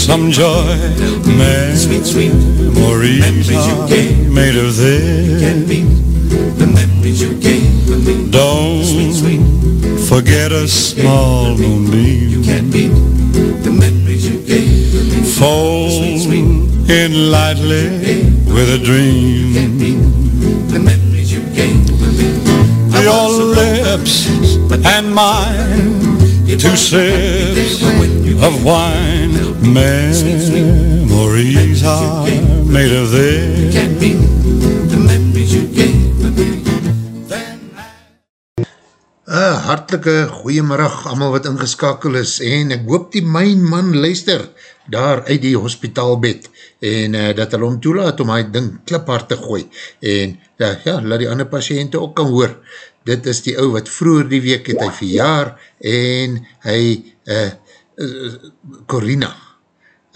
some joy. Sweet, sweet Memories are made of this. The memories you gave me. Don't forget a small moonbeam. You can't beat the memories you gave me. Fold in lightly with a dream. The memories you gave me. Your lips and mine, two sips of wine. Memories are made of this. Uh, hartelike goeiemiddag allemaal wat ingeskakel is en ek hoop die myn man luister daar uit die hospitaalbed en uh, dat hulle om toelaat om hy ding kliphard te gooi en uh, ja, laat die ander patiënte ook kan hoor dit is die ou wat vroeger die week het hy verjaar en hy uh, uh, Corina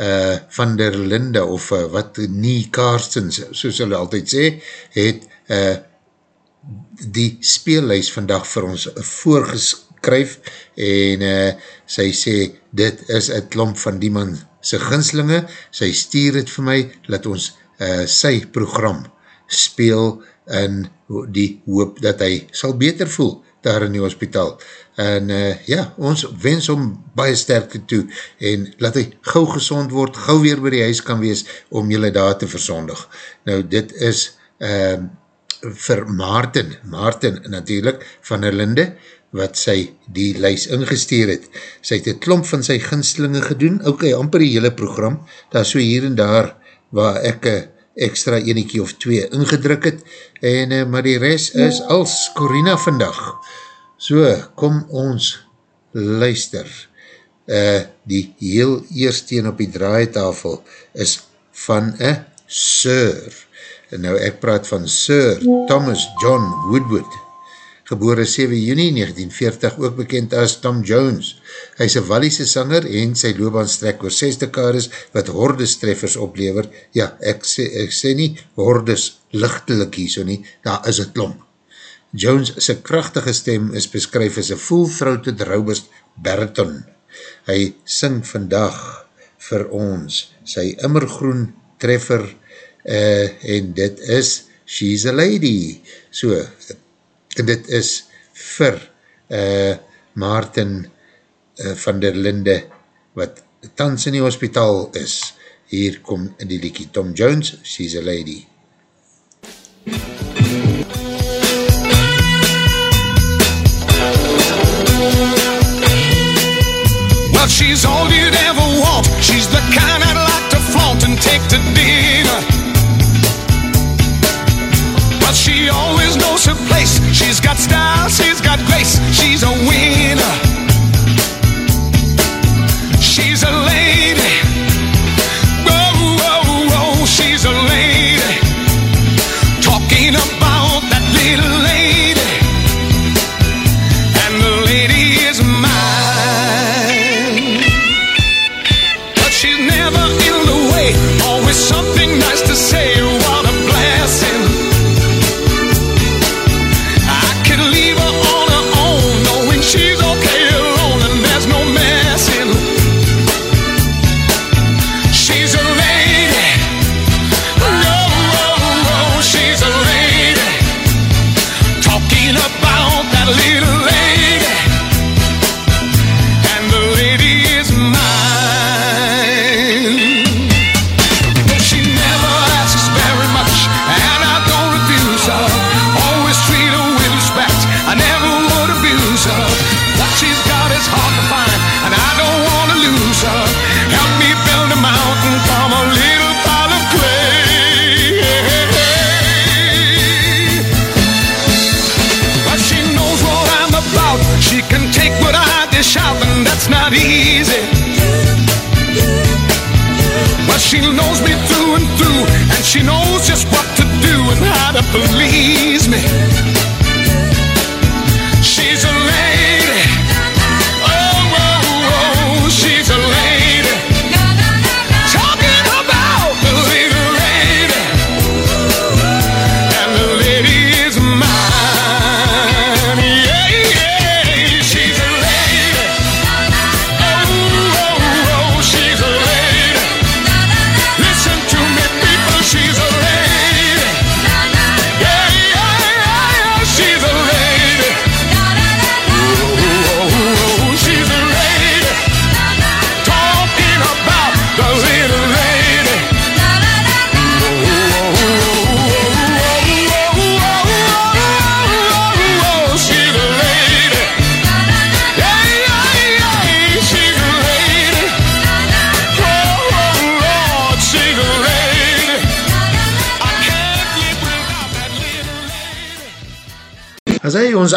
uh, van der Linde of uh, wat nie Karstens soos hulle altyd sê het uh, die speellijst vandag vir ons voorgeskryf en uh, sy sê dit is een klomp van die man sy ginslinge, sy stuur het vir my, laat ons uh, sy program speel in die hoop dat hy sal beter voel daar in die hospitaal. En uh, ja, ons wens om baie sterke toe en laat hy gauw gezond word, gauw weer by die huis kan wees om julle daar te verzondig. Nou dit is uh, vir Maarten, Maarten natuurlijk, van der Linde, wat sy die lys ingesteer het. Sy het een klomp van sy ginslinge gedoen, ook okay, amper die hele program, daar so hier en daar, waar ek een extra eniekie of twee ingedruk het, en, uh, maar die rest is als Corina vandag. So, kom ons luister. Uh, die heel eerste op die draaitafel is van een Sir. En nou ek praat van Sir Thomas John Woodward, gebore 7 juni 1940, ook bekend as Tom Jones. Hy is een Walliese sanger en sy loopbaan strek oor 6 dekades wat hordes treffers oplever. Ja, ek sê, ek sê nie hordes lichtelik hier so nie, daar is het klomp. Jones sy krachtige stem is beskryf as een full-throated robust bariton. Hy sing vandag vir ons sy immergroen treffer uh, en dit is She's a Lady. So, dit is vir uh, Maarten uh, van der Linde wat tans in die hospitaal is. Hier kom die liekie Tom Jones, She's a Lady. She's all you'd ever want. She's the kind I'd like to flaunt and take to dinner. But she always knows her place. She's got style, she's got grace. She's a winner. She's a lady.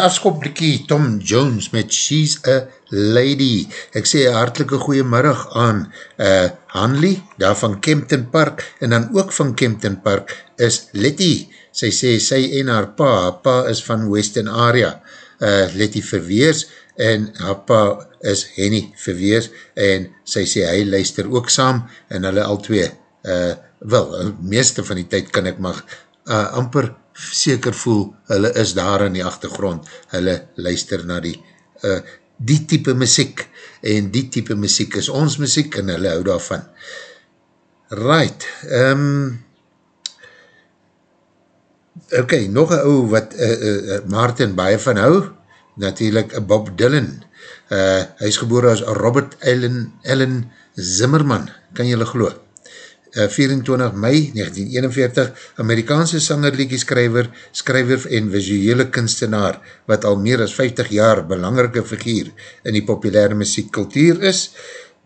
Afskopbrikkie Tom Jones met She's a Lady. Ek sê hartelike goeiemiddag aan uh, Hanley, daar van Kempton Park, en dan ook van Kempton Park is Letty. Sy sê sy en haar pa, haar pa is van Western Area, uh, Letty Verweers, en haar pa is Henny Verweers, en sy sê hy luister ook saam, en hulle al twee, uh, wel, meeste van die tyd kan ek maar uh, amper seker voel, hulle is daar in die achtergrond, hulle luister na die, uh, die type muziek, en die type muziek is ons muziek, en hulle hou daarvan. Right, um, ok, nog een ou wat uh, uh, Martin baie van hou, natuurlijk Bob Dylan, uh, hy is geboor as Robert Allen, Allen Zimmerman, kan jylle geloo? Uh, 24 mei 1941, Amerikaanse sanger, liedjeskrijver, skryver en visuele kunstenaar, wat al meer as 50 jaar belangrike figuur in die populaire muziekkultuur is.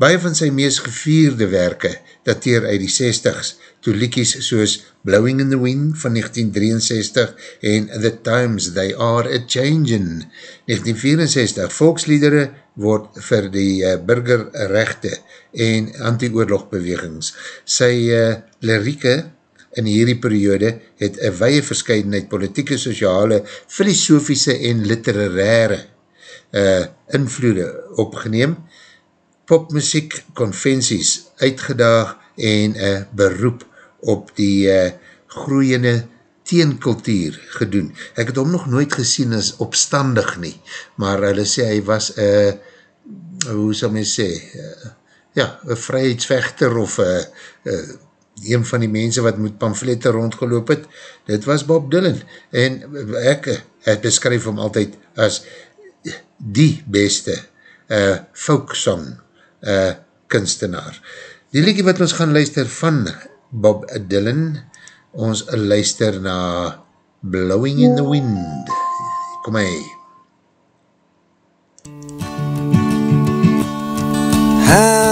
Baie van sy meest gevierde werke dateer uit die 60s, toe liedjes soos Blowing in the Wind van 1963 en The Times They Are A-Changin 1964, volksliedere word vir die uh, burgerrechte en anti-oorlogbewegings. Sy uh, lirieke in hierdie periode het een weie verscheidenheid politieke, sociale, filosofische en literaire uh, invloede opgeneem, popmuziek, conventies uitgedaag en uh, beroep op die uh, groeiende teenkultuur gedoen. Ek het hom nog nooit gesien as opstandig nie, maar hulle sê hy was, uh, hoe sal my sê, uh, ja, een vrijheidsvechter of uh, uh, een van die mense wat met pamflette rondgeloop het, dit was Bob Dylan. En ek het beskryf hom altyd as die beste uh, folk song uh, kunstenaar. Die liedje wat ons gaan luister van Bob Dylan, ons luister na Blowing in the Wind. Kom hy. How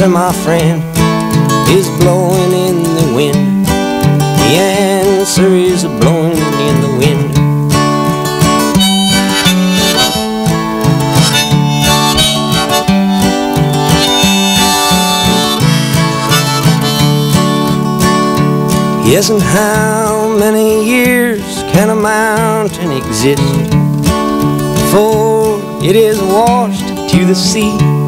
Answer, my friend, is blowing in the wind. The answer is blowing in the wind. Yes, and how many years can a mountain exist before it is washed to the sea?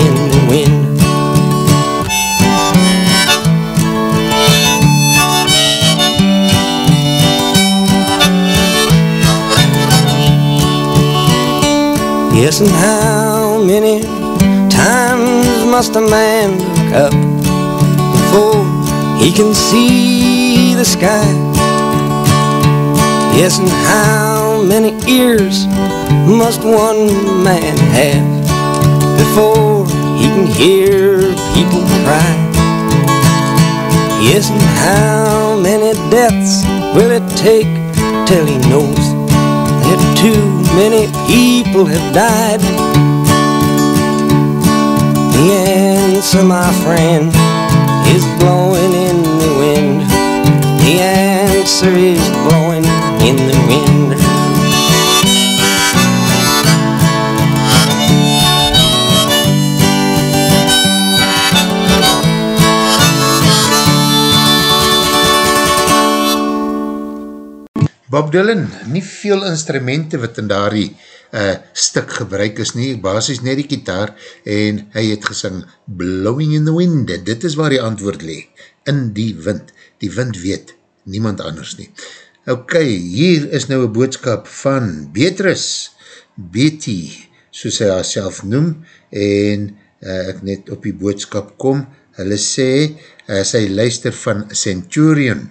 Yes, and how many times must a man look up before he can see the sky? Yes, and how many ears must one man have before he can hear people cry? Yes, and how many deaths will it take till he knows that too many people have died? The answer, my friend, is blowing in the wind. The answer is blowing in the wind. Bob Dylan, nie veel instrumente wat in daardie uh, stuk gebruik is nie, basis net die gitaar en hy het gesing Blowing in the Wind, dit is waar die antwoord lee, in die wind, die wind weet, niemand anders nie. Ok, hier is nou een boodskap van Beatrice, Betty, soos hy haar noem, en uh, ek net op die boodskap kom, hulle sê, uh, sy luister van Centurion,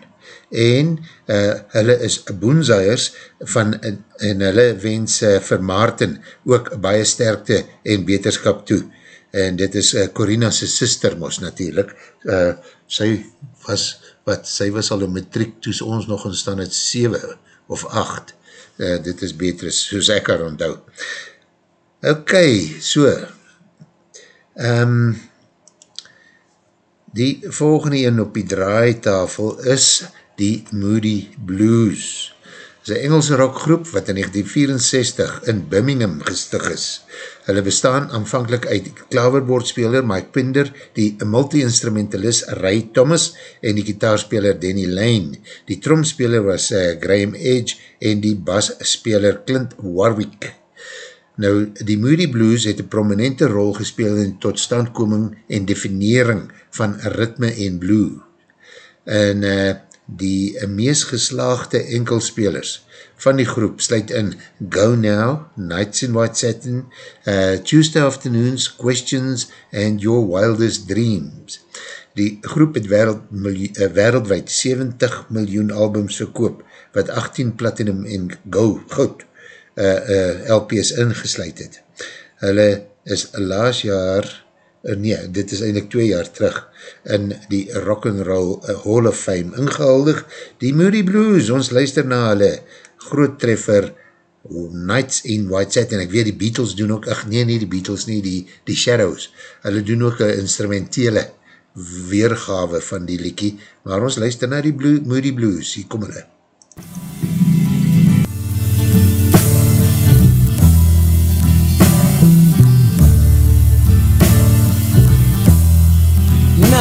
en uh, hulle is boenzaiers van, en, hulle wens uh, vir Maarten ook baie sterkte en beterskap toe. En dit is uh, Corina's sister mos natuurlijk. Uh, sy was, wat, sy was al een matriek toes ons nog in stand het 7 of 8. Uh, dit is beter soos ek haar onthou. Ok, so. Um, die volgende een op die draaitafel is die Moody Blues. Dit is Engelse rockgroep wat in 1964 in Birmingham gestig is. Hulle bestaan aanvankelijk uit klaverboordspeler Mike Pinder, die multi-instrumentalist Ray Thomas en die gitaarspeler Danny Lane. Die tromspeler was uh, Graham Edge en die basspeler Clint Warwick. Nou, die Moody Blues het een prominente rol gespeel in totstandkoming en definiering van ritme en blue. En uh, die meest geslaagde enkelspelers van die groep sluit in Go Now, Nights in White Satin, uh, Tuesday Afternoons, Questions and Your Wildest Dreams. Die groep het wereld, uh, wereldwijd 70 miljoen albums verkoop, wat 18 platinum en go, goud uh, uh, LP's ingesluid het. Hulle is laas jaar uh, nee, dit is eindelijk twee jaar terug, in die Rock'n'Roll uh, Hall of Fame ingehuldig. Die Moody Blues, ons luister na hulle groot treffer Nights in White Set, en ek weet die Beatles doen ook, ach nee, nie die Beatles nie, die, die Shadows, hulle doen ook een instrumentele weergave van die liekie, maar ons luister na die Blue, Moody Blues, hier kom hulle.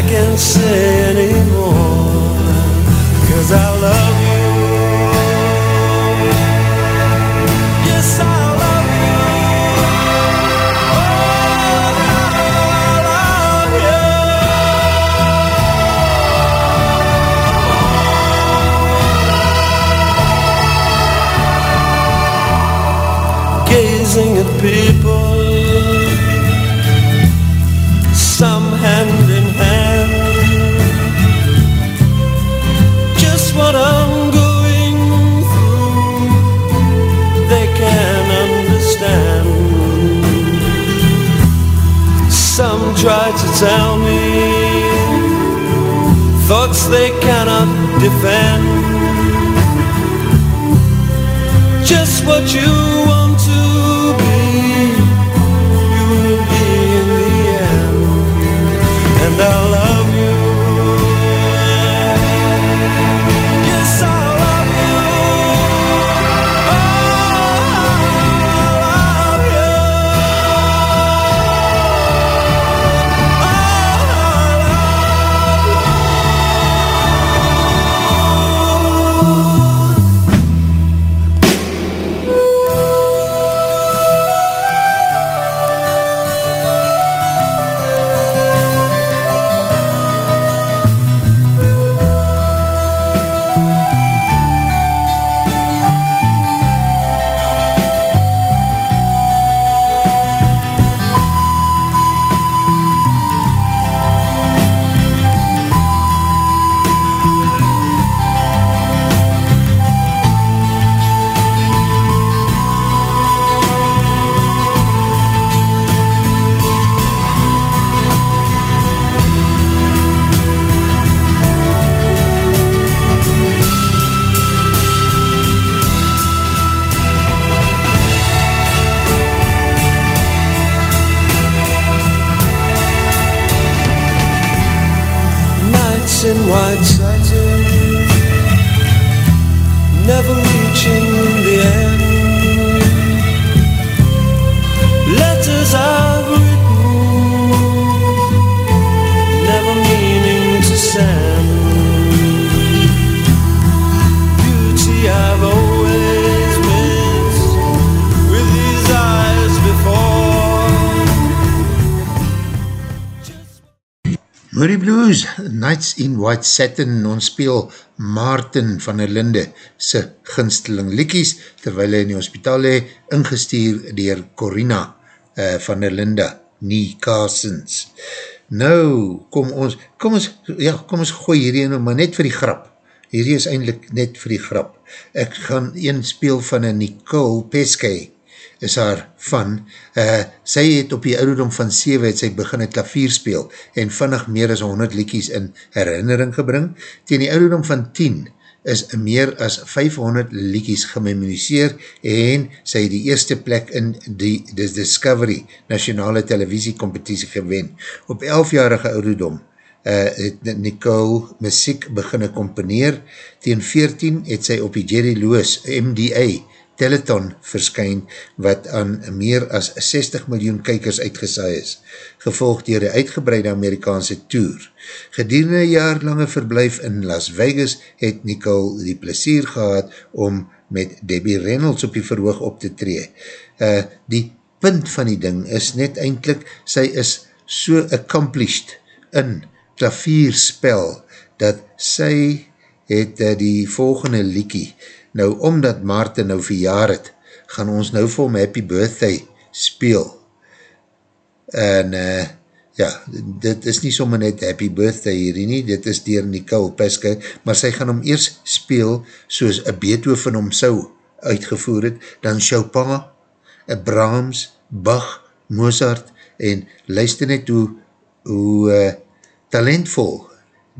I can't say anymore, cause I love you. Yes, I love oh, tell me thoughts they cannot defend. Just what you want to be, you will be in the end and I White Satin, ons speel Martin van der Linde sy ginsteling likies, terwijl hy in die hospitaal he, ingestuur dier Corina uh, van der Linde, nie Carsons. Nou, kom ons, kom ons, ja, kom ons gooi hierdie in, maar net vir die grap. Hierdie is eindelijk net vir die grap. Ek gaan een speel van een Nicole Pesquet, is haar van, uh, sy het op die ouderdom van 7 het sy begin het klavier speel en vannig meer as 100 liekies in herinnering gebring. Tegen die ouderdom van 10 is meer as 500 liekies gememoniseer en sy het die eerste plek in die, die Discovery nationale televisiecompetitie gewen. Op 11-jarige ouderdom uh, het Nicole muziek beginne komponeer. Tegen 14 het sy op die Jerry Lewis MDA Teleton verskyn wat aan meer as 60 miljoen kykers uitgesaai is, gevolg dier die uitgebreide Amerikaanse tour. Gedurende jaarlange verblijf in Las Vegas het Nicole die plesier gehad om met Debbie Reynolds op die verhoog op te tree. Uh, die punt van die ding is net eindelijk, sy is so accomplished in klavierspel, dat sy het uh, die volgende liekie Nou, omdat Maarten nou verjaar het, gaan ons nou vir hom Happy Birthday speel. En, uh, ja, dit is nie sommer net Happy Birthday hierdie nie, dit is dier Nicole Peske, maar sy gaan hom eers speel soos een Beethoven hom sou uitgevoer het, dan Chopin, een Brahms, Bach, Mozart, en luister net hoe, hoe uh, talentvol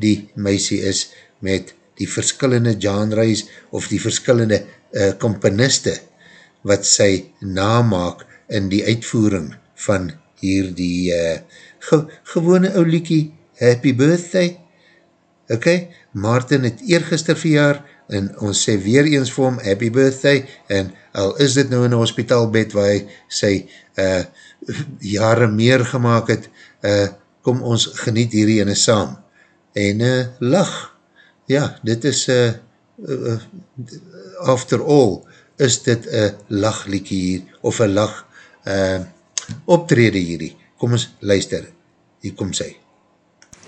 die meisie is met die verskillende genres of die verskillende uh, komponiste wat sy namaak in die uitvoering van hier die uh, ge gewone ouliekie Happy Birthday. Ok, Martin het eergister verjaar en ons sê weer eens vir hom Happy Birthday en al is dit nou in een hospitaalbed waar hy sy uh, jare meer gemaakt het, uh, kom ons geniet hierdie ene saam en uh, lach ja, dit is uh, uh, after all is dit een lachliekie hier, of een lach uh, optrede hierdie. Kom ons luister, hier kom sy.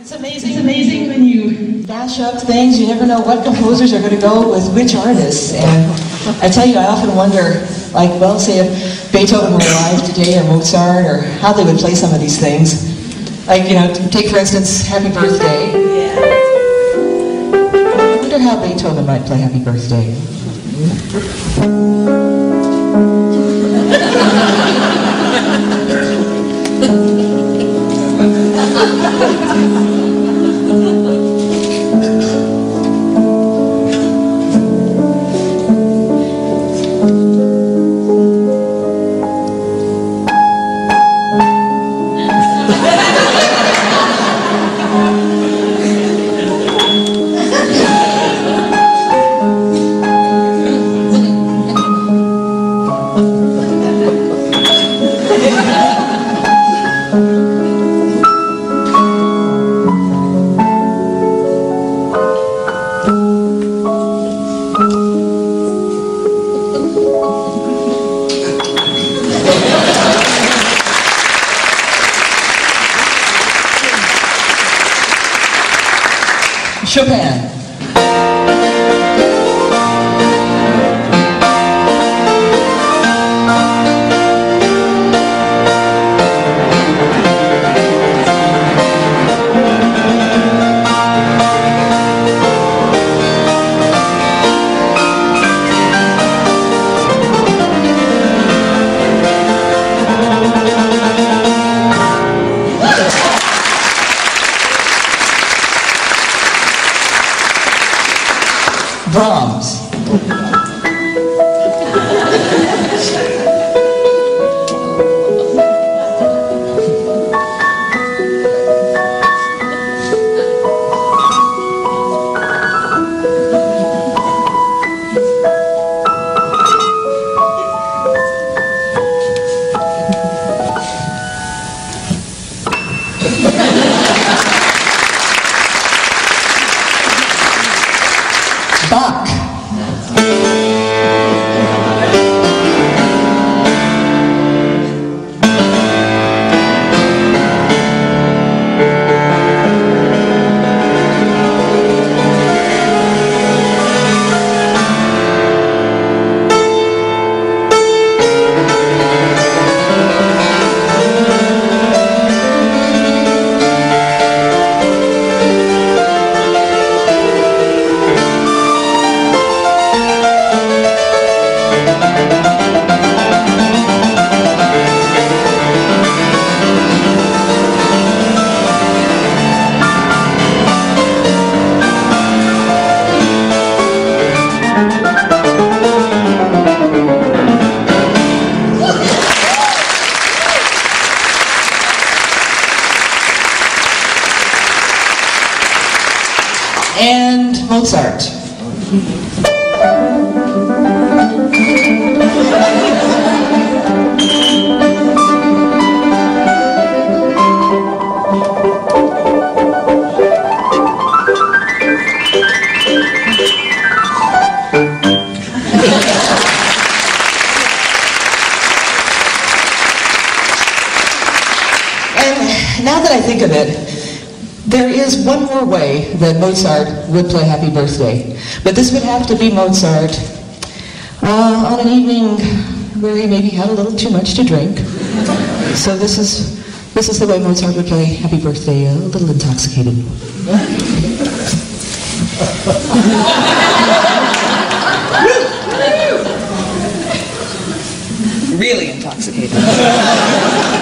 It's amazing, it's amazing when you dash up things, you never know what composers are going to go with which artists. And I tell you, I often wonder, like, well, say if Beethoven were alive today or Mozart or how they would play some of these things. Like, you know, take for instance, Happy Birthday. Wonder how Beethoven might play Happy Birthday. Mozart would play Happy Birthday. But this would have to be Mozart uh, on an evening where he maybe had a little too much to drink. So this is, this is the way Mozart would play Happy Birthday, a little intoxicated. Really intoxicated.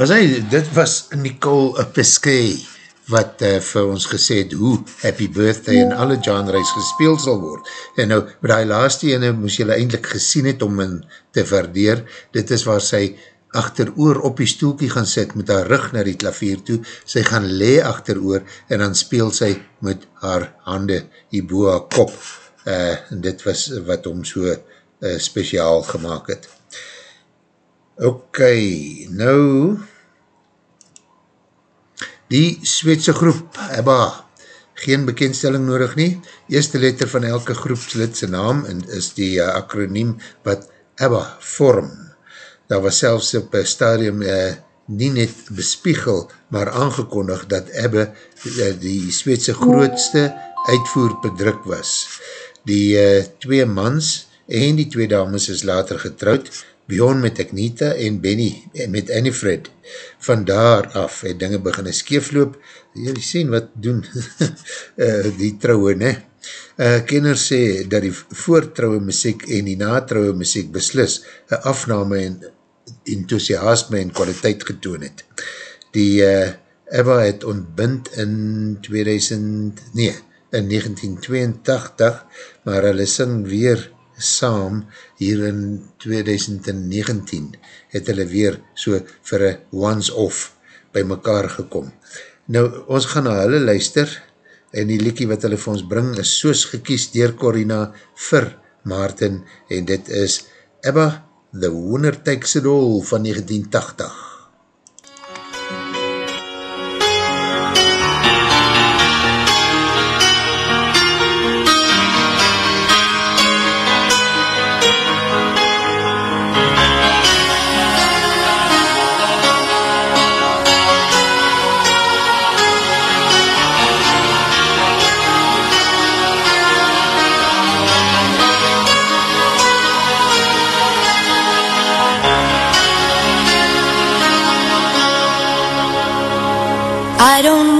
Was hy, dit was Nicole Pesquet wat uh, vir ons gesê het hoe Happy Birthday in alle genres gespeel sal word. En nou, met die laaste ene moes jylle eindelijk gesien het om in te waardeer. Dit is waar sy achter oor op die stoelkie gaan sit met haar rug naar die klavier toe. Sy gaan lee achter oor en dan speel sy met haar hande die haar kop. Uh, en dit was wat om so uh, speciaal gemaakt het. Ok, nou die Sweedse groep, EBBA, geen bekendstelling nodig nie, eerste letter van elke groepslidse naam en is die uh, akroniem wat EBBA vorm. Daar was selfs op een stadium uh, nie net bespiegel, maar aangekondig dat EBBA uh, die Sweedse grootste uitvoerbedruk was. Die uh, twee mans en die twee dames is later getrouwd, Bjorn met Agneta en Benny met Annifred. Van daar af het dinge beginne skeefloop. Jullie sien wat doen uh, die trouwe, ne? Uh, kenners sê dat die voortrouwe muziek en die natrouwe muziek beslis een afname en enthousiasme en kwaliteit getoon het. Die uh, Eva het ontbind in 2000, nee, in 1982, maar hulle sing weer saam hier in 2019 het hulle weer so vir een once-off by mekaar gekom. Nou, ons gaan na hulle luister en die liekie wat hulle vir ons bring is soos gekies dier Corina vir Maarten en dit is Ebba, The Winner Takes It All van 1980.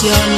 canciones.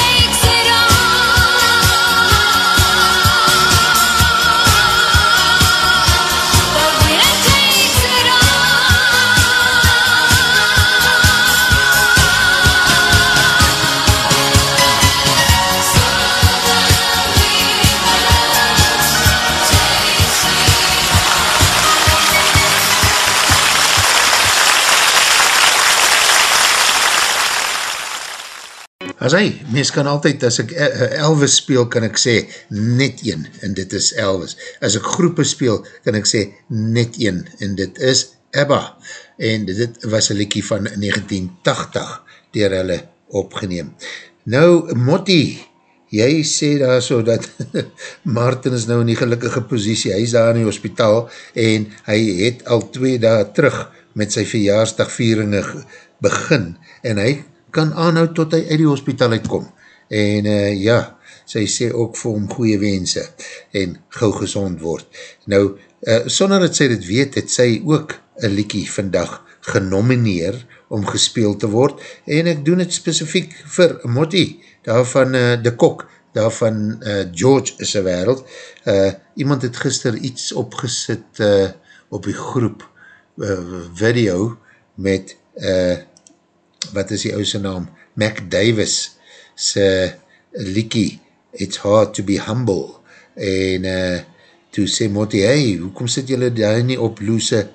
As hy, mens kan altyd, as ek eh, Elvis speel, kan ek sê, net een, en dit is Elvis. As ek groepe speel, kan ek sê, net een, en dit is ABBA. En dit was een liekie van 1980, dier hulle opgeneem. Nou, Motti, jy sê daar so dat Martin is nou in die gelukkige posiesie, hy is daar in die hospitaal, en hy het al twee dagen terug met sy verjaarsdagvieringe begin, en hy kan aanhoud tot hy uit die hospitaal uitkom. En uh, ja, sy sê ook vir hom goeie wense en gauw gezond word. Nou, uh, sonder dat sy dit weet, het sy ook een liekie vandag genomineer om gespeel te word en ek doen het specifiek vir Motti, daarvan uh, de kok, daarvan uh, George is een wereld. Uh, iemand het gister iets opgesit uh, op die groep uh, video met uh, wat is die ouse naam, Mac Davis, sy liekie, It's Hard to be Humble, en uh, toe sê Motti, hey, hoekom sit julle daar nie op loose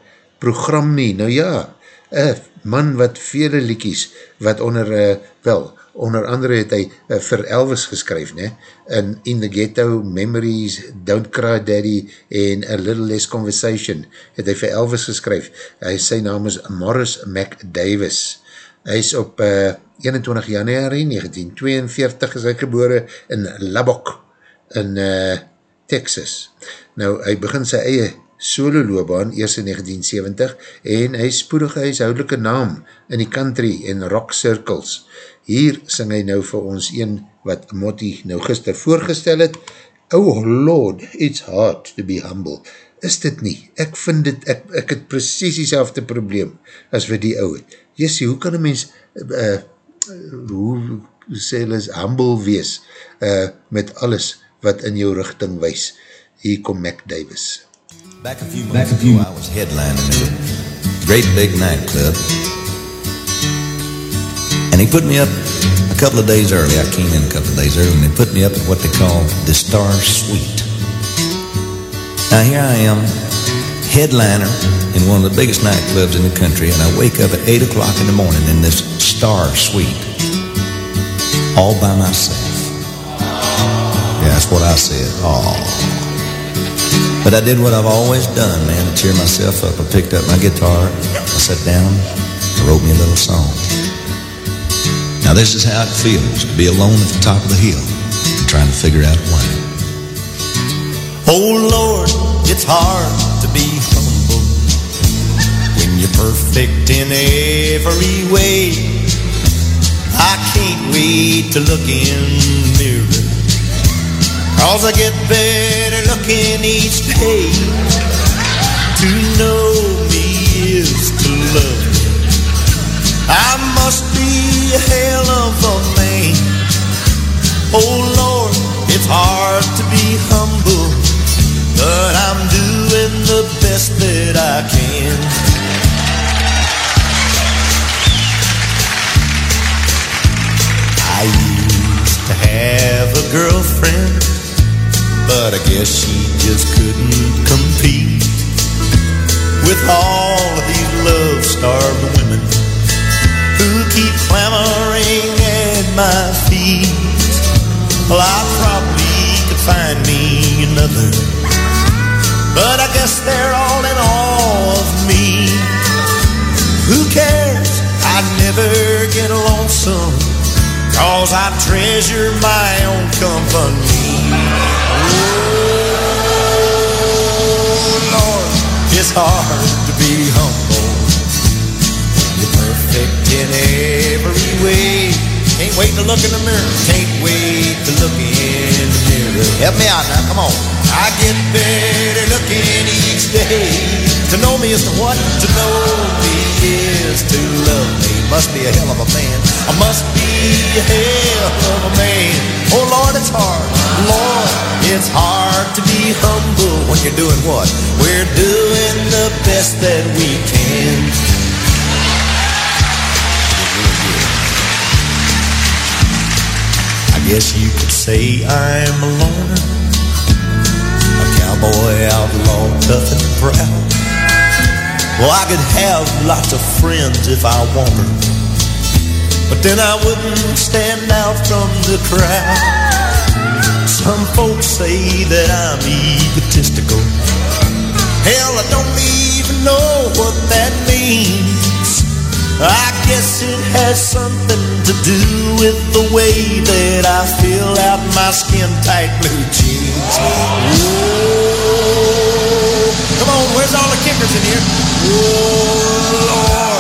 program nie? Nou ja, een man wat vele liekies, wat onder, uh, wel, onder andere het hy uh, vir Elvis geskryf, ne? in In the Ghetto, Memories, Don't Cry Daddy, en A Little Less Conversation, het hy vir Elvis geskryf. Hy, sy naam is Morris Mac Davis, Hy is op uh, 21 januari 1942 is hy gebore in Lubbock in uh, Texas. Nou, hy begin sy eie solo loopbaan eers in 1970 en hy spoedig hy huidelike naam in die country en rock circles. Hier sing hy nou vir ons een wat Motti nou gister voorgestel het. Oh Lord, it's hard to be humble. Is dit nie? Ek vind dit, ek, ek het precies die selfde probleem as vir die ouwe. Jessie, hoe kan een mens, uh, hoe sê hulle humble wees, uh, met alles wat in jou richting wees. Hier kom Mac Davis. Back a few months Back ago, I was headlining at a great big nightclub. And he put me up a couple of days early. I came in a couple of days early, and they put me up at what they call the Star Suite. Now here I am, headliner in one of the biggest nightclubs in the country, and I wake up at 8 o'clock in the morning in this Star Suite, all by myself. Yeah, that's what I said, all. But I did what I've always done, man, to cheer myself up. I picked up my guitar, I sat down, I wrote me a little song. Now this is how it feels to be alone at the top of the hill and trying to figure out why. Oh Lord, it's hard perfect in every way. I can't wait to look in the mirror. Cause I get better looking each day. To know me is to love me. I must be a hell of a man. Oh Lord, it's hard to be humble, but I'm doing the best that I can. I used to have a girlfriend, but I guess she just couldn't compete with all of these love-starved women who keep clamoring at my feet. Well, I probably could find me another, but I guess they're all in awe of me. Who cares? I never get lonesome, cause I treasure my own company. Oh, Lord, it's hard to be humble. You're perfect in every way. Can't wait to look in the mirror. Can't wait to look in the mirror. Help me out now, come on. I get better looking each day. To know me is to what? To know me is to love me. Must be a hell of a man. I must be a hell of a man. Oh Lord, it's hard. Lord, it's hard to be humble when you're doing what? We're doing the best that we can. I guess you could say I'm a loner, a cowboy outlaw, tough and proud. Well, I could have lots of friends if I wanted, but then I wouldn't stand out from the crowd. Some folks say that I'm egotistical. Hell, I don't even know what that means. I guess it has something to do with the way that I fill out my skin tight blue jeans. Whoa. Come on, where's all the kickers in here? Oh, Lord,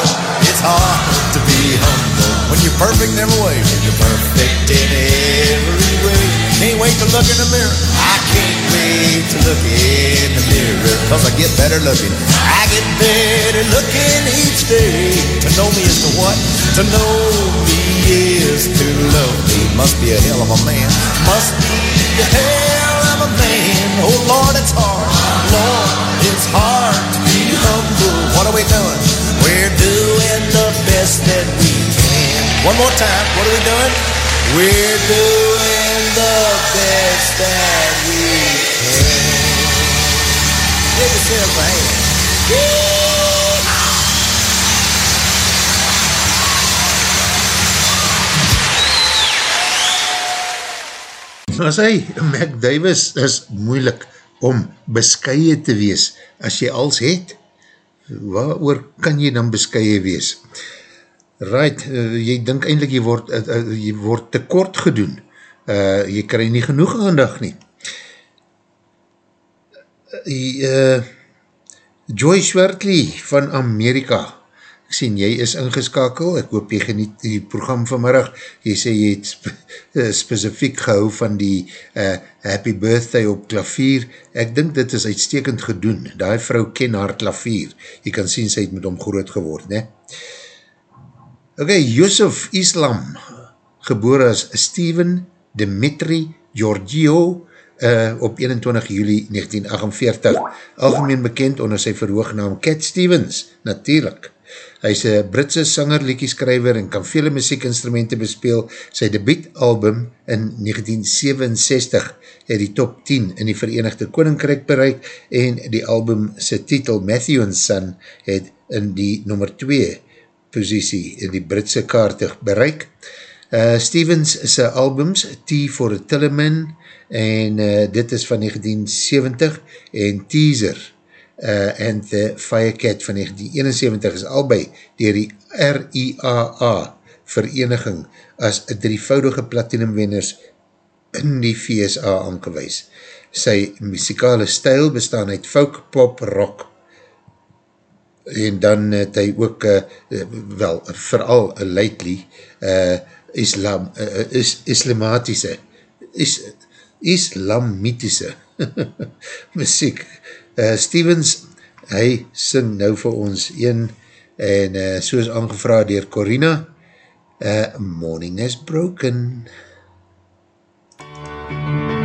perfect in every way. You're perfect in every way. Can't wait to look in the mirror. I can't wait to look in the mirror. Cause I get better looking. I get better looking each day. To know me is to what? To know me is to love me. Must be a hell of a man. Must be a hell of a man. Oh Lord, it's hard. Lord, it's hard to be humble. What are we doing? We're doing the best that we can. One more time. What are we doing? We're doing the best that we can. Give yourself a hand. As hy, Mac Davis, is moeilik om beskiie te wees. As jy als het, waar kan jy dan beskiie wees? Right, uh, jy dink eindelijk jy word, uh, uh, jy word tekort gedoen. Uh, jy krij nie genoeg aandag nie. Uh, uh, Joy Schwertley van Amerika, ek sien jy is ingeskakel, ek hoop jy geniet die program vanmiddag, jy sê jy het uh, specifiek gehou van die uh, happy birthday op klavier, ek dink dit is uitstekend gedoen, die vrou ken haar klavier, jy kan sien sy het met hom groot geword, ne? Ok, Yusuf Islam, geboor as Steven Dimitri Giorgio, uh, op 21 juli 1948, algemeen bekend onder sy verhoognaam Cat Stevens, natuurlijk. Hy is een Britse sanger, liekieskrijver en kan vele muziekinstrumenten bespeel. Sy debietalbum in 1967 het die top 10 in die Verenigde Koninkrijk bereik en die album sy titel Matthew Son het in die nummer 2 positie in die Britse kaarte bereik. Uh, Stevens sy albums T for a Tilleman en uh, dit is van 1970 en Teaser uh, and the Firecat van 1971 is albei dier die RIAA vereniging as drievoudige platinum wenners in die VSA aangewees. Sy muzikale stijl bestaan uit folk, pop, rock en dan het hy ook uh, wel, vooral lately uh, islam, uh, is, islamatische, is, islamitiese muziek. Uh, Stevens, hy sing nou vir ons een en uh, soos aangevra dier Corina, uh, Morning is Broken. Morning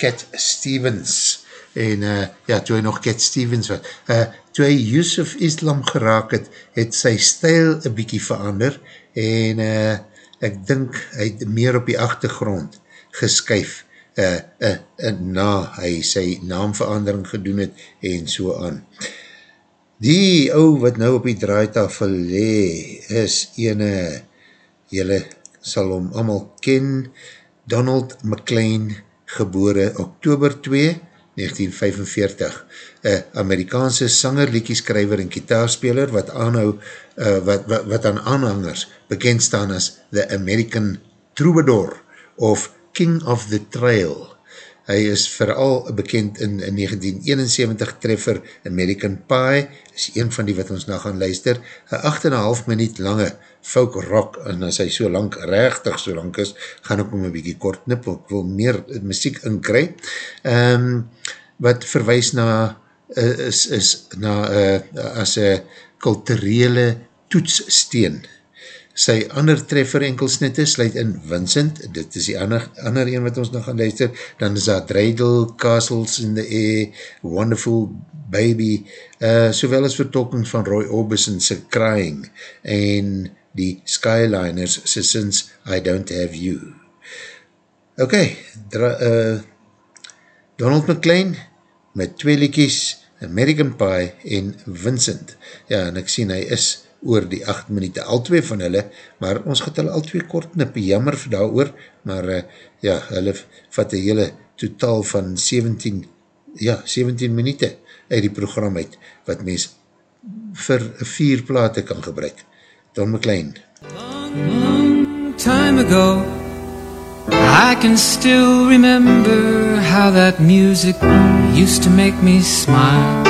Cat Stevens. En uh, ja, toe hy nog Cat Stevens was. Uh, toe hy Yusuf Islam geraak het, het sy stijl een bykie verander en uh, ek dink hy het meer op die achtergrond geskyf uh, uh, uh, na hy sy naamverandering gedoen het en so aan. Die ou wat nou op die draaitafel lee is ene, jylle sal hom allemaal ken, Donald McLean, gebore Oktober 2, 1945, een Amerikaanse sanger, liedjeskrijver en kitaarspeler wat, aanhou, uh, wat, wat, wat aan aanhangers bekend staan as The American Troubadour of King of the Trail. Hy is vooral bekend in, in 1971 treffer American Pie, is een van die wat ons na gaan luister, een 8,5 minuut lange folk rock, en as hy so lang, rechtig so lang is, gaan ek hom een bykie kort nip, ek wil meer muziek inkry, um, wat verwijs na, uh, is, is na, uh, as een kulturele toetssteen. Sy ander treffer enkelsnitte sluit in Vincent, dit is die ander, ander een wat ons nog gaan luister, dan is daar Dreidel, Castles in the Air, Wonderful Baby, uh, sowel as vertolking van Roy Orbison sy Crying, en die Skyliners sy Since I Don't Have You. Ok, dra, uh, Donald McLean, met twee liekies, American Pie en Vincent. Ja, en ek sien hy is oor die 8 minuut, al twee van hulle, maar ons gaat hulle al twee kort nip, jammer vir daar oor, maar uh, ja, hulle vat die hele totaal van 17, ja, 17 minuut uit die program uit, wat mens vir vier plate kan gebruik. Don McLean. Long time ago I can still remember how that music used to make me smile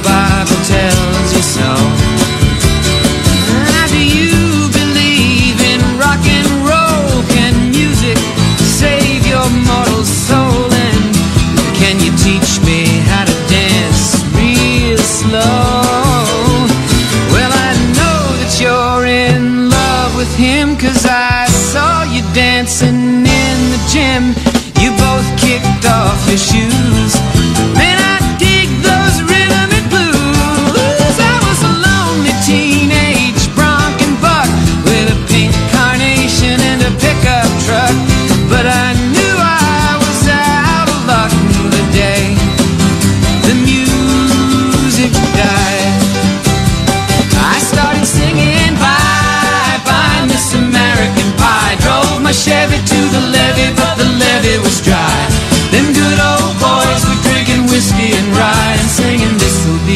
If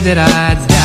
that I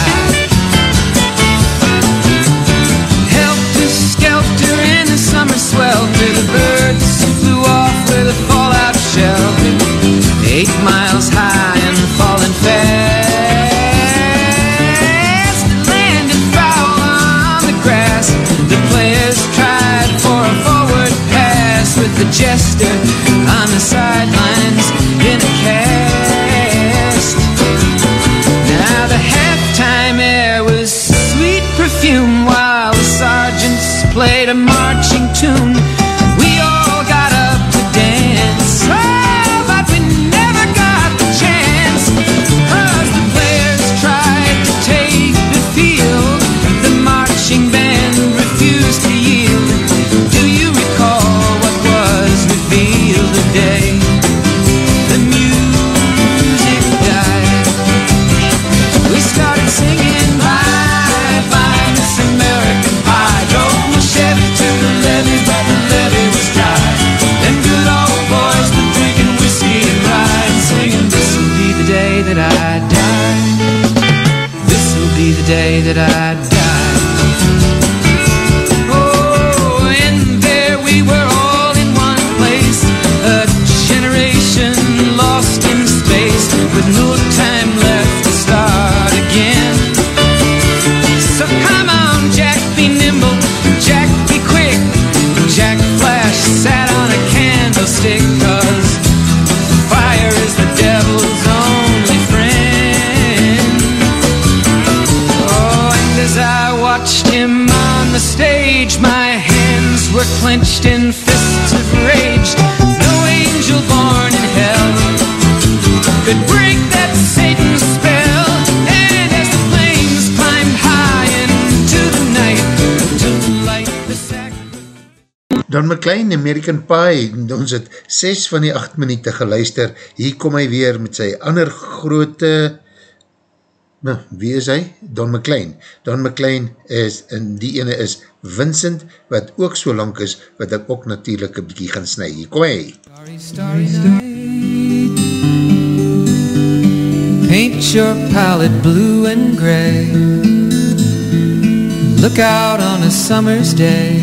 McLean, American Pie, ons het 6 van die 8 minuten geluister, hier kom hy weer met sy ander grote, nou, wie is hy? Don McLean. Don McLean is, en die ene is Vincent, wat ook so lang is, wat ek ook natuurlijk een bykie gaan snu. Hier kom hy. Starry night. Paint your palette blue and gray. Look out on a summer's day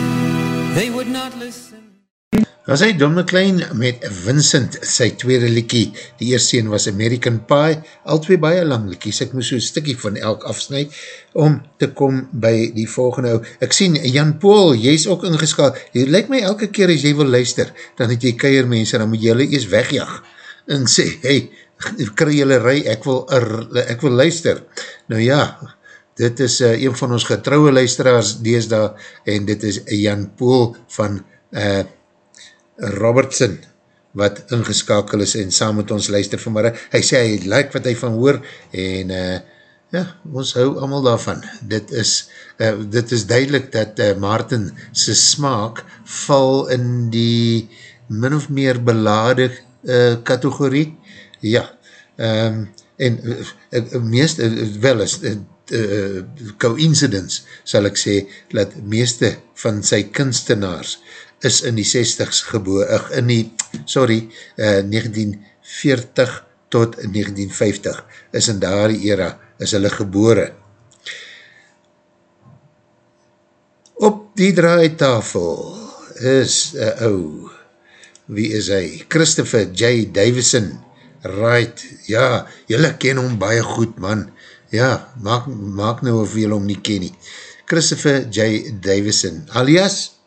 Was hy Don McLean met Vincent, sy tweede liekie, die eerste een was American Pie, al twee baie lang liekies, ek moes so een stikkie van elk afsnijd, om te kom by die volgende ou. Ek sien, Jan Paul, jy is ook ingeskaal, jy lyk my elke keer as jy wil luister, dan het jy keiermense, dan moet jy hulle eers wegjag, en sê, hey, kry jylle rij, ek wil, er, ek wil luister. Nou ja, dit is uh, een van ons getrouwe luisteraars deesda, en dit is Jan Paul van uh, Robertson, wat ingeskakel is en saam met ons luister vanmorgen. Hy sê hy like wat hy van hoor en uh, ja, ons hou allemaal daarvan. Dit is, uh, dit is duidelik dat uh, Maarten sy smaak val in die min of meer belade uh, kategorie. Ja, um, en uh, meest, uh, wel is, uh, uh, coincidence sal ek sê, dat meeste van sy kunstenaars is in die 60s geboor, in die, sorry, uh, 1940 tot 1950 is in daar era, is hulle gebore. Op die draaitafel is uh, ou, wie is hy? Christopher J. Davison, right, ja, jylle ken hom baie goed, man, ja, maak, maak nou of jylle hom nie ken nie. Christopher J. Davison, alias,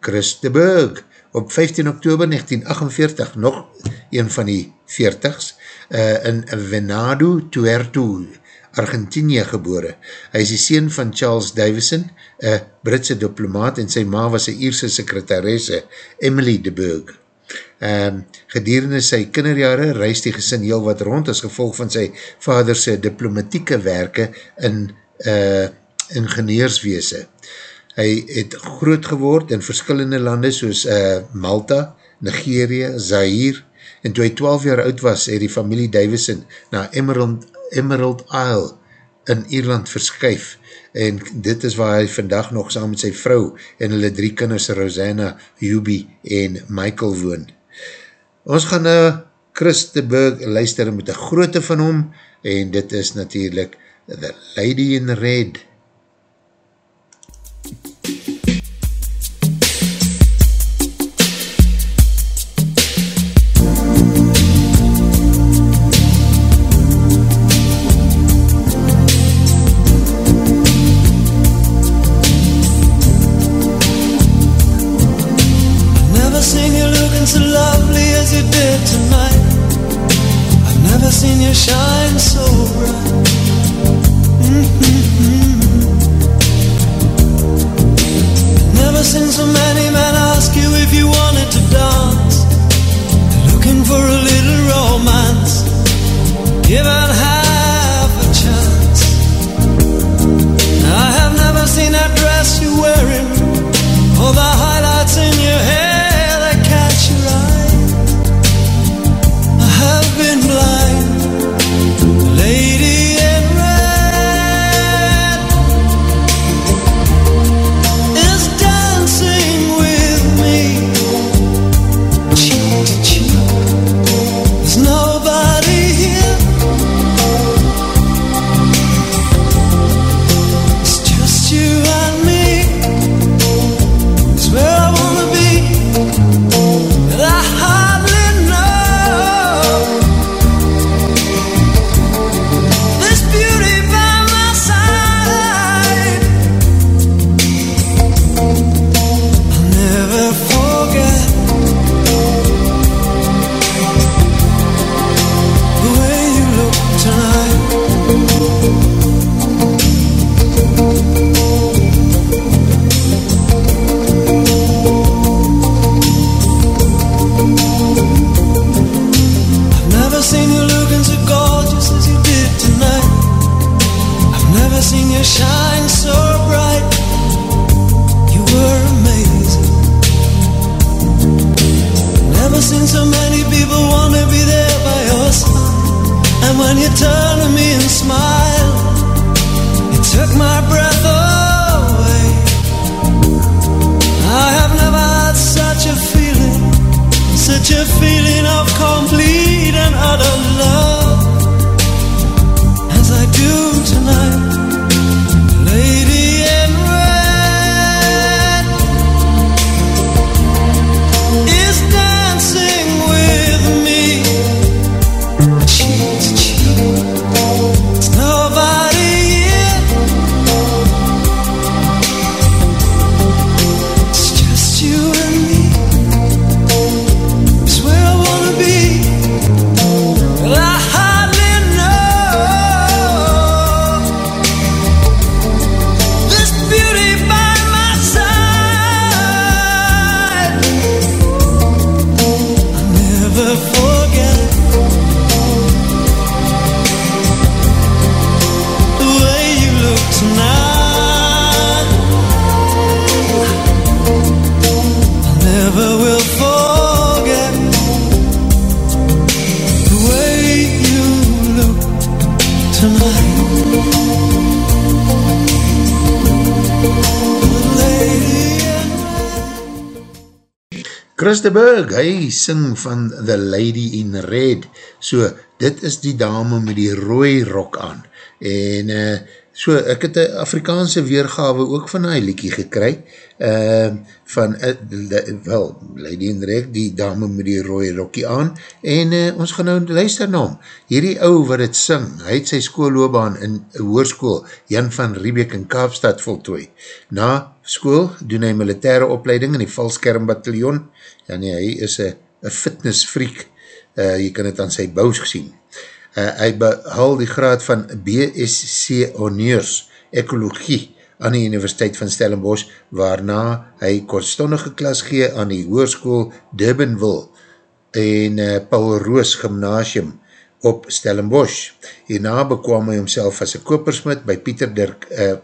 Chris de Burg, op 15 oktober 1948, nog een van die 40s, uh, in Venado, Tuerto, Argentinië gebore. Hy is die sien van Charles Davison, een Britse diplomaat, en sy ma was een Ierse sekretaresse, Emily de Burg. Um, gedurende sy kinderjare reis die gesin heel wat rond as gevolg van sy vaderse diplomatieke werke in uh, ingenieursweese. Hy het groot geword in verskillende lande soos uh, Malta, Nigeria, Zaire, en toe hy 12 jaar oud was, het die familie Davison na Emerald, Emerald Isle in Ierland verskyf, en dit is waar hy vandag nog saam met sy vrou en hulle drie kinders, Rosanna, Hubie en Michael woon. Ons gaan nou Chris de Burg luister met die groote van hom, en dit is natuurlijk The Lady in Red. seen you shine so bright. You were amazing. Never seen so many people wanna be there by your side. And when you turn to me and smile, it took my breath away. I have never had such a feeling, such a feeling of complete and utter love. Chris de Burg, hy sing van The Lady in Red, so dit is die dame met die rooi rok aan, en uh, so ek het een Afrikaanse weergawe ook van hy liekie gekry, uh, van, uh, wel, Lady in Red, die dame met die rooi rokkie aan, en uh, ons gaan nou luister na hom, hierdie ou wat het sing, hy het sy skoolloobaan in hoerskool, Jan van Riebeek in Kaapstad voltooi, na school doen hy militaire opleiding in die valskermbataljon, ja nee, hy is een fitness freak, uh, jy kan het aan sy bouws gesien. Uh, hy behal die graad van BSc Honeurs Ekologie aan die Universiteit van Stellenbosch, waarna hy kortstondige klas gee aan die hoerskoel Durbanville en uh, Paul Roos Gymnasium op Stellenbosch. Hierna bekwam hy homself as een kopersmid by Pieter Dirk, uh,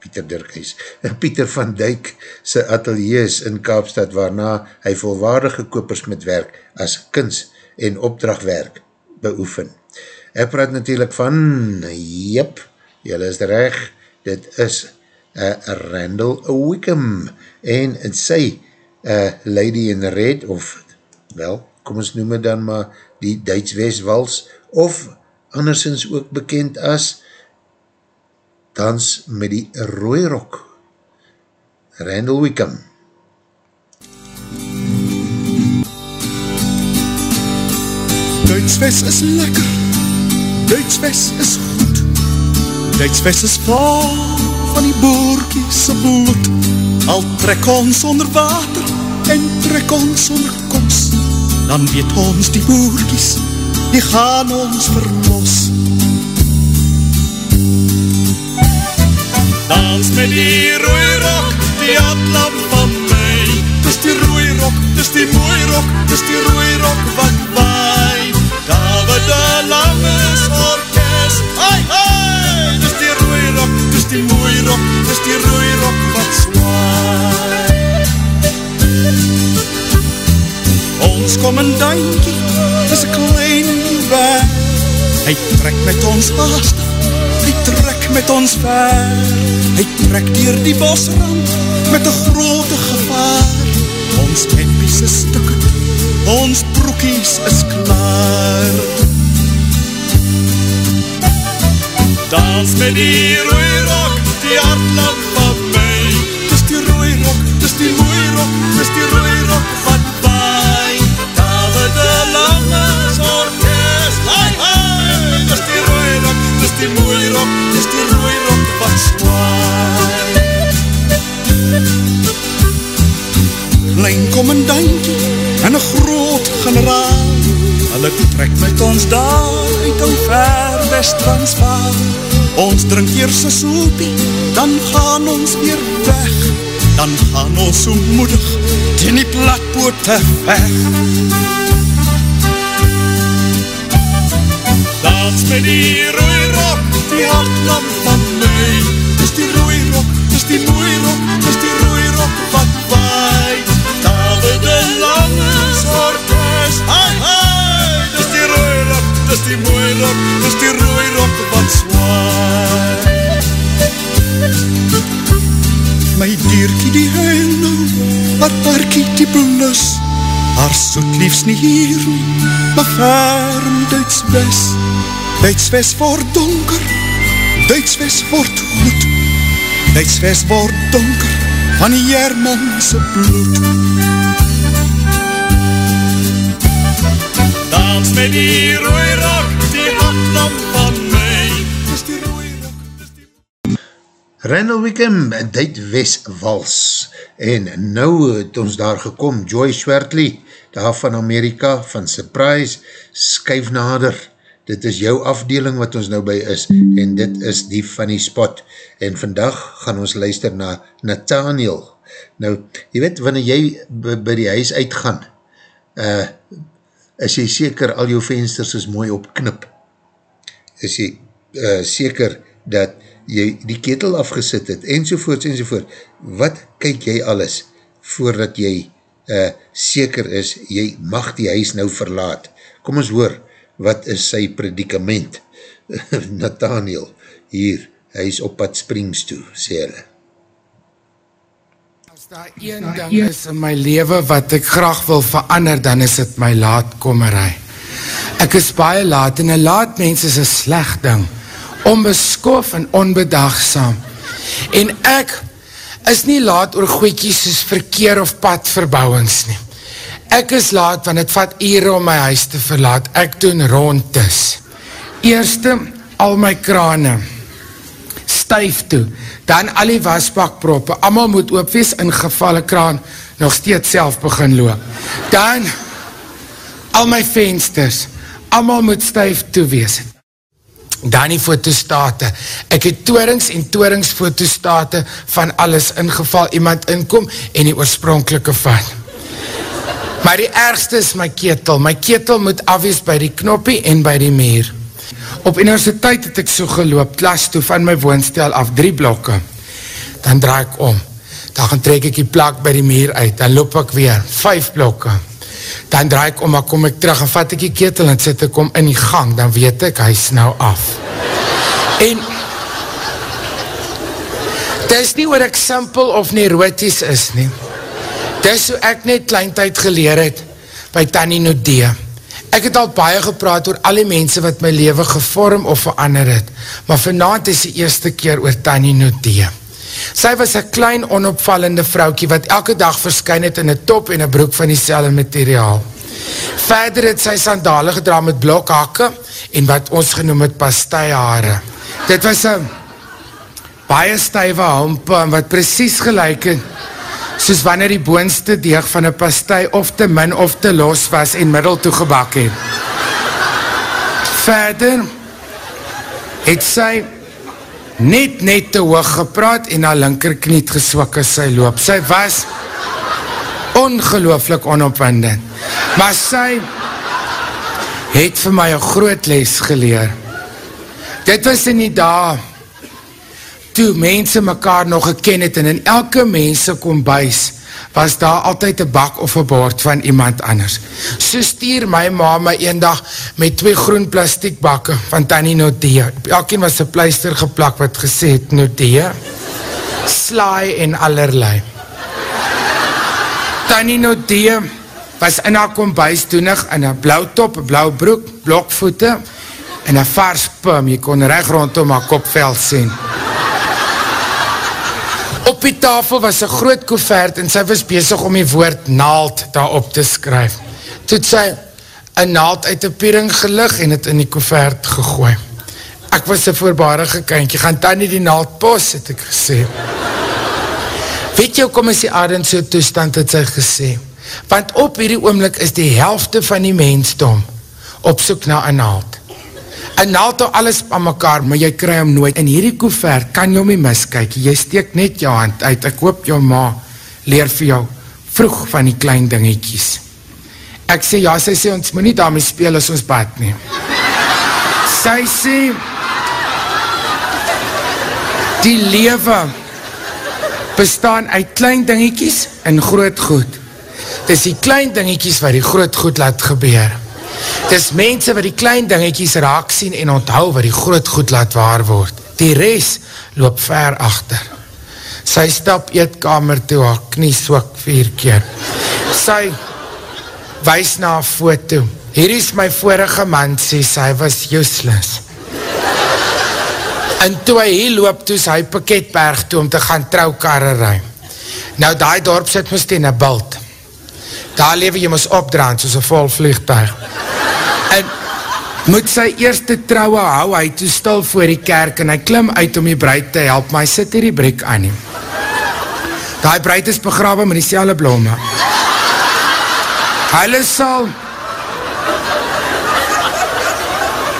Pieter Dirkhuis, Pieter van Dijk sy ateliers in Kaapstad, waarna hy volwaardige kopersmid werk as kunst en opdrachtwerk beoefen. Ek praat natuurlijk van, jyp, jylle is reg, dit is uh, Randall Wickham en sy uh, Lady in Red, of wel, kom ons noem het dan maar die Duits Westwals, of andersens ook bekend as dans met die rooi rok. Randall Wickham. Duitswest is lekker, Duitswest is goed, Duitswest is vol van die boerkiese bloed, al trek ons onder water en trek ons onder kos, dan weet ons die boerkies, die gaan ons verlos. Dans met die rooi rok, die atlam van my, dis die rooi rok, dis die mooi rok, dis die rooi rok wat waai, David de Lammes orkest, ai, ai, dis die rooi rok, dis die mooi rok, dis die rooi rok wat zwaai. Ons komendantje is een klein weg, hy trek met ons haast, hy trek met ons ver, hy trek dier die bosrand met een grote gevaar. Ons hempies is stukken, ons broekies is klaar. Dans met die rooi rok, die hartlamp van my. Dis die rooi rok, dis die mooi rok, dis die rooi rok van my. David de Langes orkest, hai hai. Dis die rooi rok, dis die mooi rok, dis die rooi rok van zwaai. Klein commandantje en een groot generaal Hulle trek met ons daar uit ou ver West-Transvaal Ons drink eers een soepie, dan gaan ons weer weg. Dan gaan ons so moedig teen die platboote weg. Dans met die rooi rok, die hartlamp van my. Dis die rooi rok, dis die mooi rok, Orkest, hai hai Dis die rooi rok, dis die mooi rok, dis die rooi rok wat zwaai My dierkie die nou, haar parkie die blus. Haar soet liefs nie hier maar ver in Duits-Wes Duits-Wes word donker, Duits-Wes word goed. Duits-Wes word donker, van die Jermanse bloed met die rooi rok, die hartlamp van my. Dis die rooi Randall Wickham, Duit West Wals, en nou het ons daar gekom, Joy Schwertley, daar van Amerika, van Surprise, skuif nader, dit is jou afdeling wat ons nou by is, en dit is die funny spot, en vandag gaan ons luister na Nathaniel, nou, jy weet, wanneer jy by die huis uitgaan, uh, is jy seker al jou vensters is mooi op knip, is jy uh, seker dat jy die ketel afgesit het, enzovoorts, enzovoort, wat kyk jy alles, voordat jy uh, seker is, jy mag die huis nou verlaat, kom ons hoor, wat is sy predikament, Nathaniel, hier, hy is op pad Springs toe, sê hulle. Een ding is in my leven wat ek graag wil verander, dan is het my laatkommerij. Ek is baie laat en een laat mens is een slecht ding, onbeskof en onbedagsam. En ek is nie laat oor goeikies soos verkeer of padverbouwings nie. Ek is laat want het vat ure om my huis te verlaat. Ek doen rondtes. Eerste, al my krane stuif toe, dan al die wasbakproppe, allemaal moet oopwees in gevalle kraan, nog steeds self begin loop. Dan, al my vensters, allemaal moet stuif toe wees. Dan die fotostate, ek het toerings en toeringsfotostate van alles in geval iemand inkom en die oorspronkelike van. Maar die ergste is my ketel, my ketel moet afwees by die knoppie en by die meer. Op universiteit het ek so geloop, klas toe van my woonstel af, drie blokke. Dan draai ek om. Dan gaan trek ek die plak by die meer uit. Dan loop ek weer, vijf blokke. Dan draai ek om, dan kom ek terug en vat ek die ketel en sit ek om in die gang. Dan weet ek, hy is nou af. En dit is nie oor ek simpel of neuroties is nie. Dit is hoe ek net kleintijd geleer het by Tanny Nodee. Ek het al baie gepraat oor al die mense wat my leven gevorm of verander het, maar vanavond is die eerste keer oor Tanny Nodee. Sy was een klein onopvallende vroukie wat elke dag verskyn het in een top en een broek van die materiaal. Verder het sy sandale gedra met blokhakke en wat ons genoem het pasteihaare. Dit was een baie stuive hompe wat precies gelijk het soos wanneer die boonste deeg van een pastei of te min of te los was en middel toegebak het. Verder het sy net net te hoog gepraat en haar linkerkniet geswak as sy loop. Sy was ongelooflik onopwindend. Maar sy het vir my een groot les geleer. Dit was in die dag toe mense mekaar nog geken het en in elke mense kom buis, was daar altyd een bak of een bord van iemand anders. So stuur my ma my een dag met twee groen plastiek bakke van Tanny Nodee. Elkeen was een pleister geplak wat gesê het Nodee, slaai en allerlei. Tanny Nodee was in haar kombuis toenig in een blauw top, blauw broek, blokvoete en een vaars pum. Je kon recht rondom haar kopveld sien. Op die tafel was een groot koevert en sy was bezig om die woord naald daarop te skryf. Toe het sy een naald uit die piering gelig en het in die koevert gegooi. Ek was een voorbarige kindje, gaan dan nie die naald pos, het ek gesê. Weet jy, kom is die aard in so'n toestand, het sy gesê. Want op hierdie oomlik is die helfte van die mensdom op soek na een naald. Een naald hou alles aan mekaar, maar jy kry hom nooit. In hierdie koevert kan jy nie miskyk. Jy steek net jou hand uit. Ek hoop jou ma leer vir jou vroeg van die klein dingetjies. Ek sê, ja, sy sê, ons moet nie daarmee speel as ons bad nie. Sy sê, die lewe bestaan uit klein dingetjies en groot goed. Dis die klein dingetjies wat die groot goed laat gebeur. Dis mense wat die klein dingetjies raak sien en onthou wat die groot goed laat waar word. Die res loop ver achter. Sy stap eetkamer toe, haar knie swak vier keer. Sy wees na haar foto. Hier is my vorige man, sê sy was useless. En toe hy hier loop, toe is hy paketberg toe om te gaan trouwkarre ruim. Nou, die dorp sit moest in een bult. Daar lewe jy moest opdraan, soos een vol vliegtuig. En moet sy eerste trouwe hou, hy toe stil voor die kerk en hy klim uit om die bruid te help, maar hy sit hier die brek aan nie. Die bruid is begrawe met die selle blomme. Hulle sal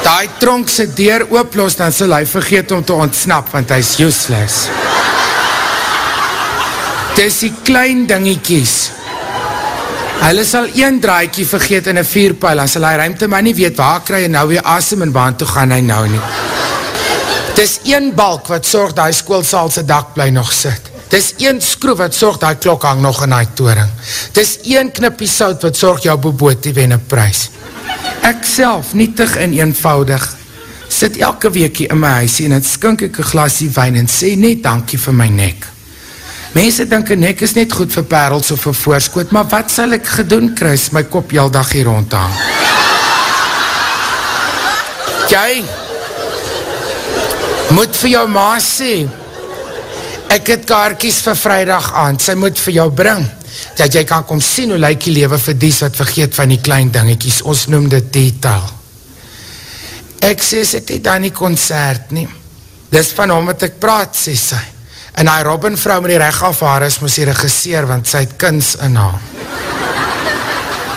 die tronk sy deur ooplos, dan sal hy vergeet om te ontsnap, want hy is useless. Dis die klein dingiekies, Hulle sal een draaikie vergeet in een en sal hy ruimte maar nie weet waar kry hy nou weer asem en baan toe gaan hy nou nie. Dis een balk wat sorg die skoolsaal sy dak bly nog sit. Dis een skroef wat sorg die klok hang nog in die toering. Dis een knippie sout wat sorg jou boboot die wenne prijs. Ek self, nietig en eenvoudig, sit elke weekie in my huisie en het skink ek een glasie wijn en sê net dankie vir my nek. Mense dink een nek is net goed vir perels of vir voorskoot, maar wat sal ek gedoen, Chris, my kop jyl dag hier rondhang? Jy, moet vir jou ma sê, ek het kaartjies vir vrijdag aan, sy moet vir jou bring, dat jy kan kom sien hoe lyk die lewe vir dies wat vergeet van die klein dingetjies, ons noem dit detail. Ek sê, sê dit aan die concert nie, dis van hom wat ek praat, sê sy, en die Robin vrou met die recht af haar is, moes die regisseer, want sy het kins in haar.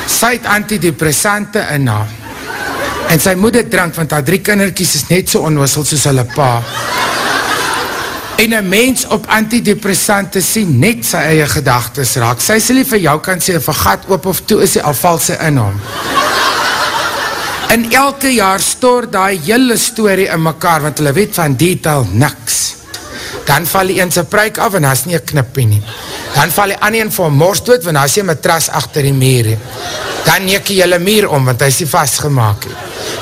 Sy het antidepressante in haar. En sy moet het drink, want haar drie kinderkies is net so onwissel soos hulle pa. En een mens op antidepressante sien net sy eie gedagtes raak. Sy sê nie vir jou kan sê, vergat op of toe is sy al valse in hom. En elke jaar stoor die hele story in mekaar, want hulle weet van detail niks dan val die een sy pruik af en hy is nie een knippie nie. Dan val die ander een vir mors dood, want hy is die matras achter die meer. Dan neek die hele meer om, want hy is die vastgemaak.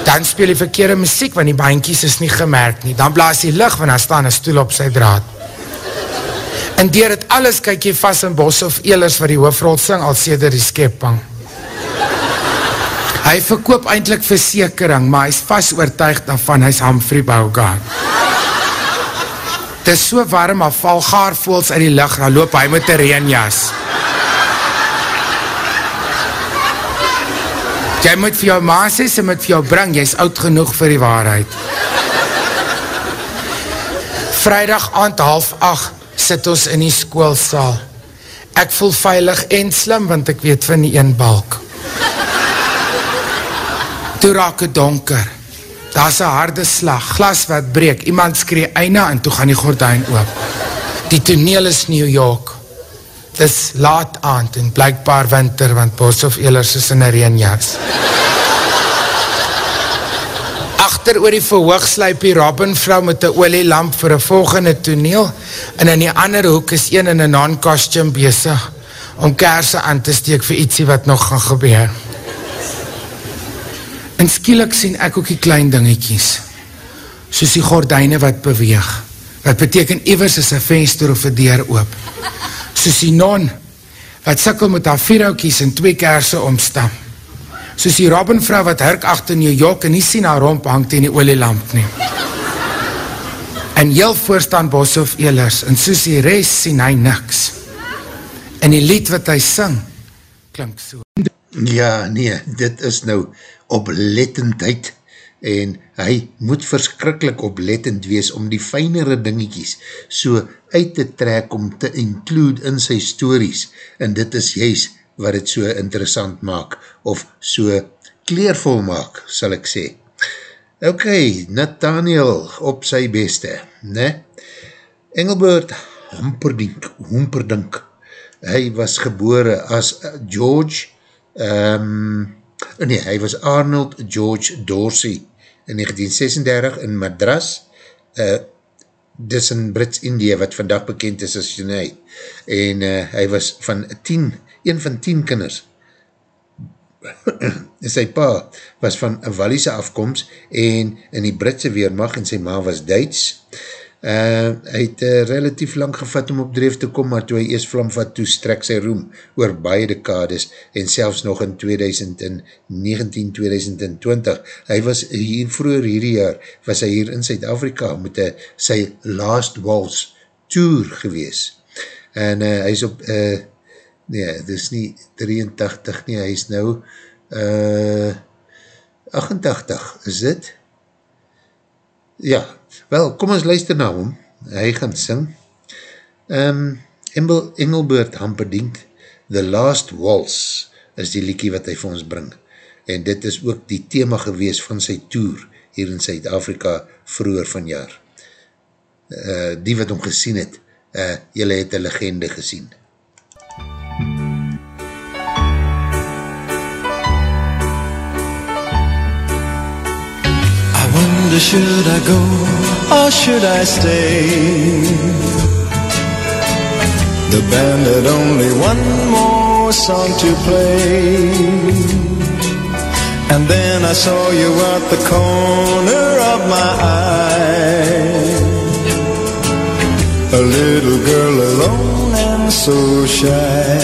Dan speel die verkeerde muziek, want die bainkies is nie gemerkt nie. Dan blaas die licht, want hy staan een stoel op sy draad. En dier het alles kyk jy vast in bos of eelers wat die hoofrol sing, al sê die skepping. Hy verkoop eindelijk versekering, maar hy is vast oortuigd daarvan, hy is Humphrey Bogart. Het is so warm, maar val gaarvoels in die licht, dan loop hy met die reenjas. Jy moet vir jou ma sê, sy moet vir jou bring, jy is oud genoeg vir die waarheid. Vrijdag aand half acht, sit ons in die skoolsaal. Ek voel veilig en slim, want ek weet van die een balk. Toe raak het donker. Daar is een harde slag, glas wat breek, iemand skree eina en toe gaan die gordijn oop. Die toneel is New York. Het is laat aand en blijkbaar winter, want Boshoff Elers is in een reenjas. Achter oor die verhoog sluip die Robin-vrou met die olielamp vir een volgende toneel en in die andere hoek is een in een non-costume bezig om kerse aan te steek vir ietsie wat nog gaan gebeur. En skielik sien ek ook die klein dingetjies, soos die gordijne wat beweeg, wat beteken ewers is een venster of een deur oop, soos die non, wat sikkel met haar vierhoutjies en twee kerse omstam, soos die robbenvrou wat herk achter New York en nie sien haar romp hangt in die olielamp nie. En heel voorstaan bos of eelers, en soos die rest sien hy niks. En die lied wat hy sing, klink so. Ja, nee, dit is nou oplettendheid en hy moet verskrikkelijk oplettend wees om die fijnere dingetjies so uit te trek om te include in sy stories en dit is juist wat het so interessant maak of so kleervol maak, sal ek sê. Ok, Nathaniel op sy beste, ne? Engelbert Humperdink, Humperdink, hy was gebore as George, ehm, um, nee, hy was Arnold George Dorsey in 1936 in Madras, uh, dis in Brits-Indië wat vandag bekend is as Chennai, en uh, hy was van 10, een van 10 kinders, sy pa was van Wallise afkomst en in die Britse weermacht en sy ma was Duits, hy het uh, relatief lang gevat om op dreef te kom, maar toe hy eerst vlamvat toe strek sy roem oor baie dekades en selfs nog in 2019-2020. Hy was hier vroeger hierdie jaar, was hy hier in Zuid-Afrika met uh, sy Last Waltz Tour gewees. En uh, hy is op, uh, nee, dit is nie 83 nie, hy is nou uh, 88, is dit? Ja, Wel, kom ons luister na hom. Hy gaan sing. Um, Engelbert Hamperdink, The Last Waltz, is die liekie wat hy vir ons bring. En dit is ook die thema gewees van sy tour hier in Zuid-Afrika vroeger van jaar. Uh, die wat hom gesien het, uh, jylle het een legende gesien. Wonder should I go or should I stay? The band had only one more song to play. And then I saw you at the corner of my eye. A little girl alone and so shy.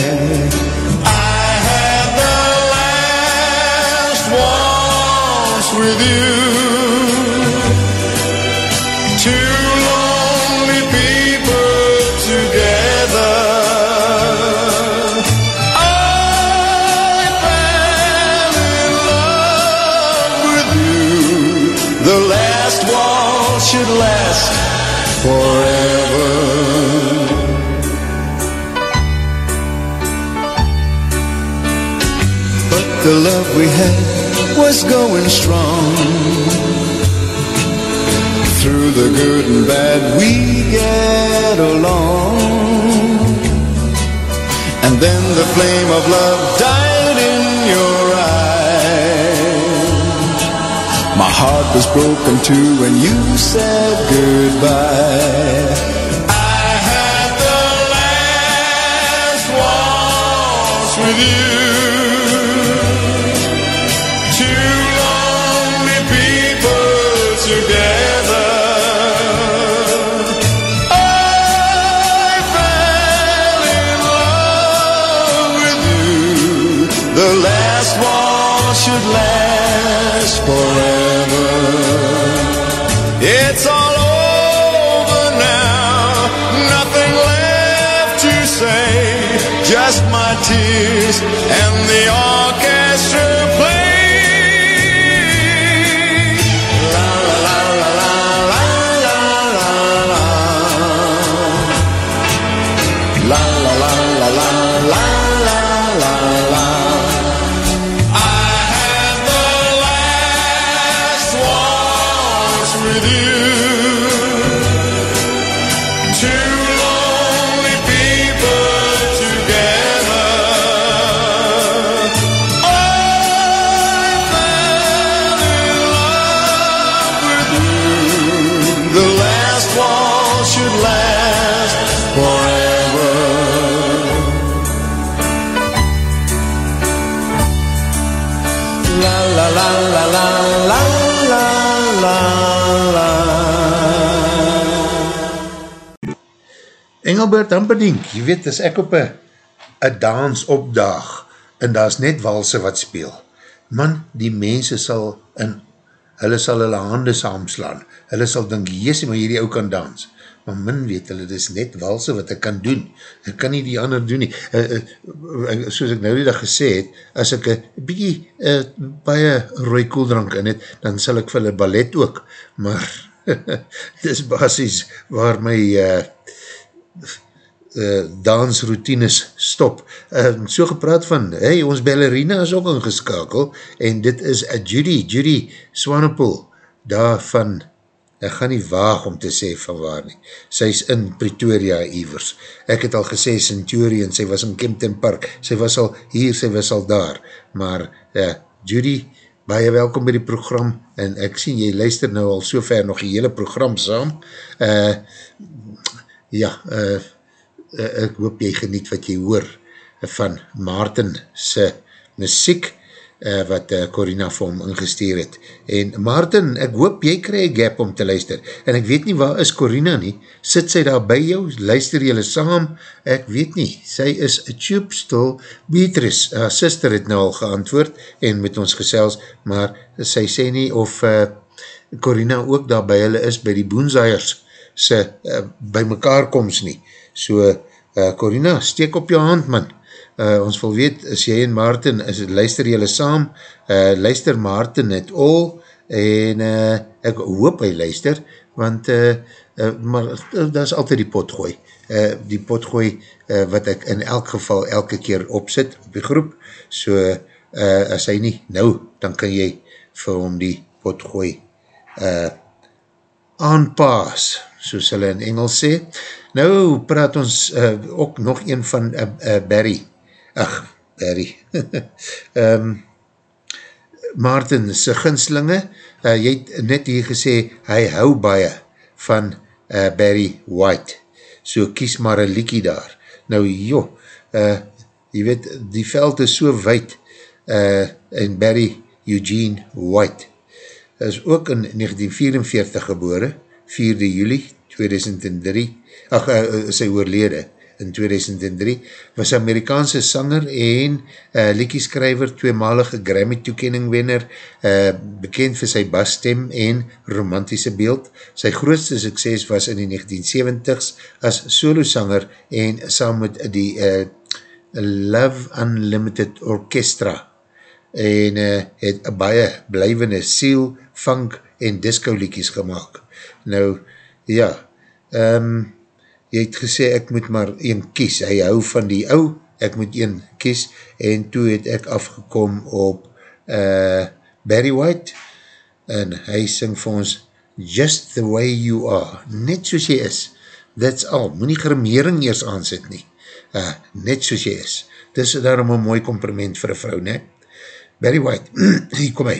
I had the last waltz with you. Forever. But the love we had was going strong. Through the good and bad, we get along. And then the flame of love died heart was broken too when you said goodbye. I had the last waltz with you. Two lonely people together. I fell in love with you. The last waltz should last forever. It's all over now, nothing left to say, just my tears and the orchestra Engelbert Amperdink, jy weet, as ek op een dans opdaag, en daar is net walse wat speel, man, die mense sal in, hulle sal hulle hande saamslaan, hulle sal dink, jesie, maar hierdie ou kan dans, maar min weet hulle, dit is net walse wat ek kan doen, ek kan nie die ander doen nie, uh, uh, soos ek nou die dag gesê het, as ek een bykie uh, baie rooi koeldrank in het, dan sal ek vir hulle ballet ook, maar dit is basis waar my uh, uh, dansroutines stop. Uh, so gepraat van, hey, ons ballerina is ook ingeskakel, en dit is a Judy, Judy Swanepoel, daar van, ek gaan nie waag om te sê van waar nie, sy is in Pretoria Evers, ek het al gesê Centurion, sy was in Kempton Park, sy was al hier, sy was al daar, maar uh, Judy, baie welkom by die program, en ek sien, jy luister nou al so ver nog die hele program saam, uh, ja, uh, ek hoop jy geniet wat jy hoor van Maarten se muziek uh, wat uh, Corina vir hom ingesteer het. En Maarten, ek hoop jy krij een gap om te luister. En ek weet nie waar is Corina nie. Sit sy daar by jou? Luister jylle saam? Ek weet nie. Sy is a tube still. Beatrice, haar sister het nou al geantwoord en met ons gesels, maar sy sê nie of uh, Corina ook daar by hulle is, by die boenzaaiers sy uh, by mekaar koms nie. So, uh, Corina, steek op jou hand, man. Uh, ons wil weet, as jy en Maarten, is, luister jylle saam, uh, luister Maarten het al, en uh, ek hoop hy luister, want uh, uh, maar uh, dat is altyd die potgooi. Uh, die potgooi uh, wat ek in elk geval elke keer opzit op die groep, so uh, as hy nie nou, dan kan jy vir hom die potgooi uh, aanpaas, soos hulle in Engels sê. Nou praat ons uh, ook nog een van uh, uh, Barry, ach, Barry, um, Maarten, sy ginslinge, uh, jy het net hier gesê, hy hou baie van uh, Barry White, so kies maar een liekie daar. Nou joh, uh, jy weet, die veld is so wijd, uh, en Barry Eugene White, is ook in 1944 gebore, 4 juli 2003, ach, uh, sy oorlede, in 2003, was Amerikaanse sanger en uh, liekieskrijver, tweemalige Grammy toekening wenner, uh, bekend vir sy basstem en romantische beeld. Sy grootste sukses was in die 1970s as solosanger en saam met die uh, Love Unlimited Orchestra en uh, het baie blijvende siel, funk en disco liekies gemaakt. Nou, ja, um, jy het gesê ek moet maar een kies, hy hou van die ou, ek moet een kies, en toe het ek afgekom op uh, Barry White, en hy sing vir ons Just the way you are, net soos jy is, that's all, moet nie grimering eers aansit nie, uh, net soos jy is, dis daarom een mooi compliment vir een vrou, ne? Barry White, hier kom hy.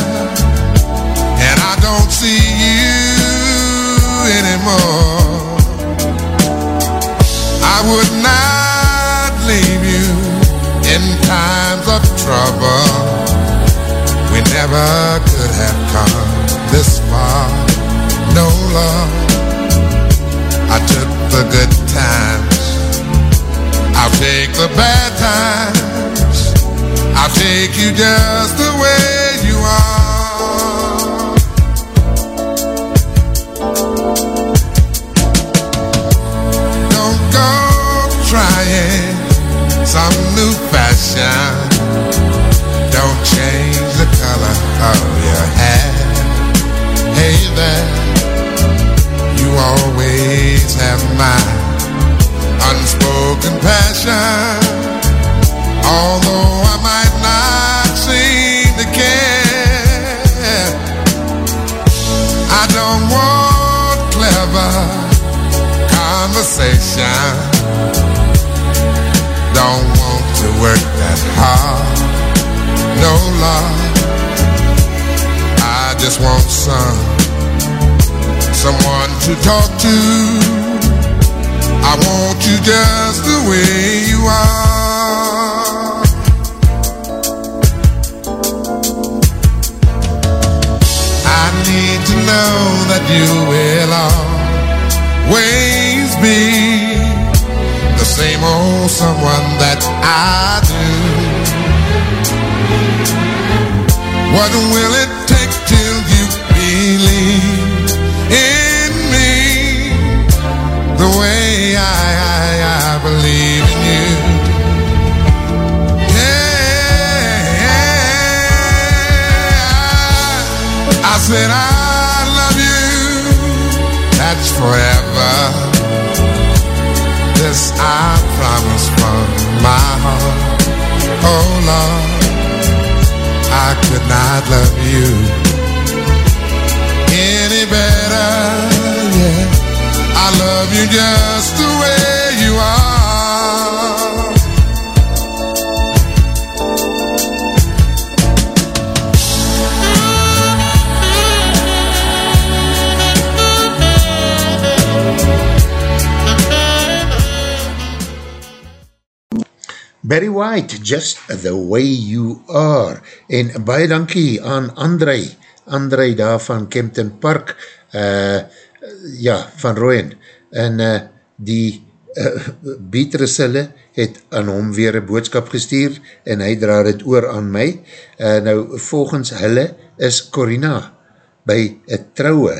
would not leave you in times of trouble. We never could have come this far. No love. I took the good times. I'll take the bad times. I'll take you just the talk to. I want you just the way White, Just the Way You Are. En baie dankie aan André, André daar van Kempton Park, uh, ja, van Rooien. En uh, die uh, Beatrice het aan hom weer een boodskap gestuur en hy draad het oor aan my. Uh, nou, volgens hulle is Corina by een trouwe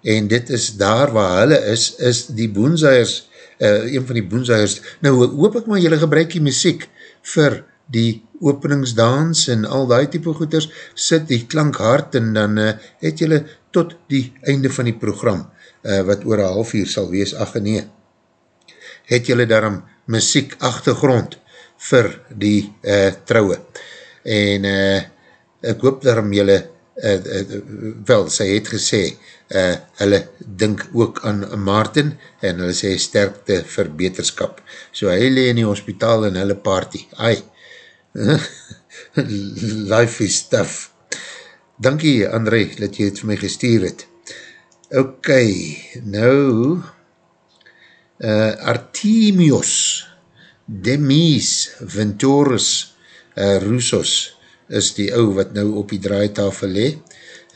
en dit is daar waar hulle is, is die boenzaaiers uh, een van die boenzaaiers. Nou hoop ek maar jylle gebruik die muziek vir die openingsdans en al die type goeders, sit die klank hard en dan uh, het jylle tot die einde van die program, uh, wat oor een half uur sal wees, ach nee, het jylle daarom muziek achtergrond vir die uh, trouwe. En uh, ek hoop daarom jylle, uh, uh, wel, sy het gesê, uh, hulle dink ook aan Maarten en hulle sê sterkte vir beterskap. So hy lee in die hospitaal en hulle party. Ai, Life is tough. Dankie André, dat jy het vir my gestuur het. Ok, nou, uh, Artemios, Demis, Venturus, uh, Roussos, is die ou wat nou op die draaitafel le.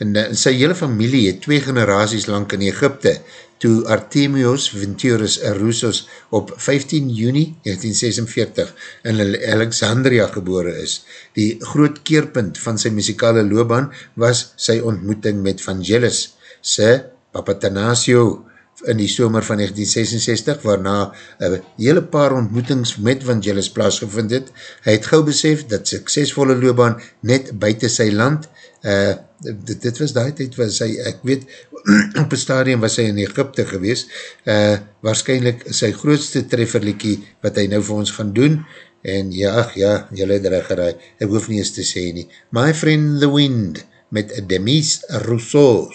En, en sy hele familie het twee generaties lang in Egypte toe Artemios Venturus Roussos op 15 juni 1946 in Alexandria gebore is. Die groot keerpunt van sy muzikale loopbaan was sy ontmoeting met Vangelis, sy Papatanasio in die somer van 1966, waarna een hele paar ontmoetings met Vangelis plaasgevind het. Hy het gauw besef dat suksesvolle loopbaan net buiten sy land uh, dit, dit was die tijd was hy, ek weet, op een stadium was hy in Egypte gewees, uh, waarschijnlijk sy grootste trefferliekie wat hy nou vir ons gaan doen, en ja, ach ja, jylle het regerai, ek hoef nie eens te sê nie. My Friend the Wind, met Demis Rousseau.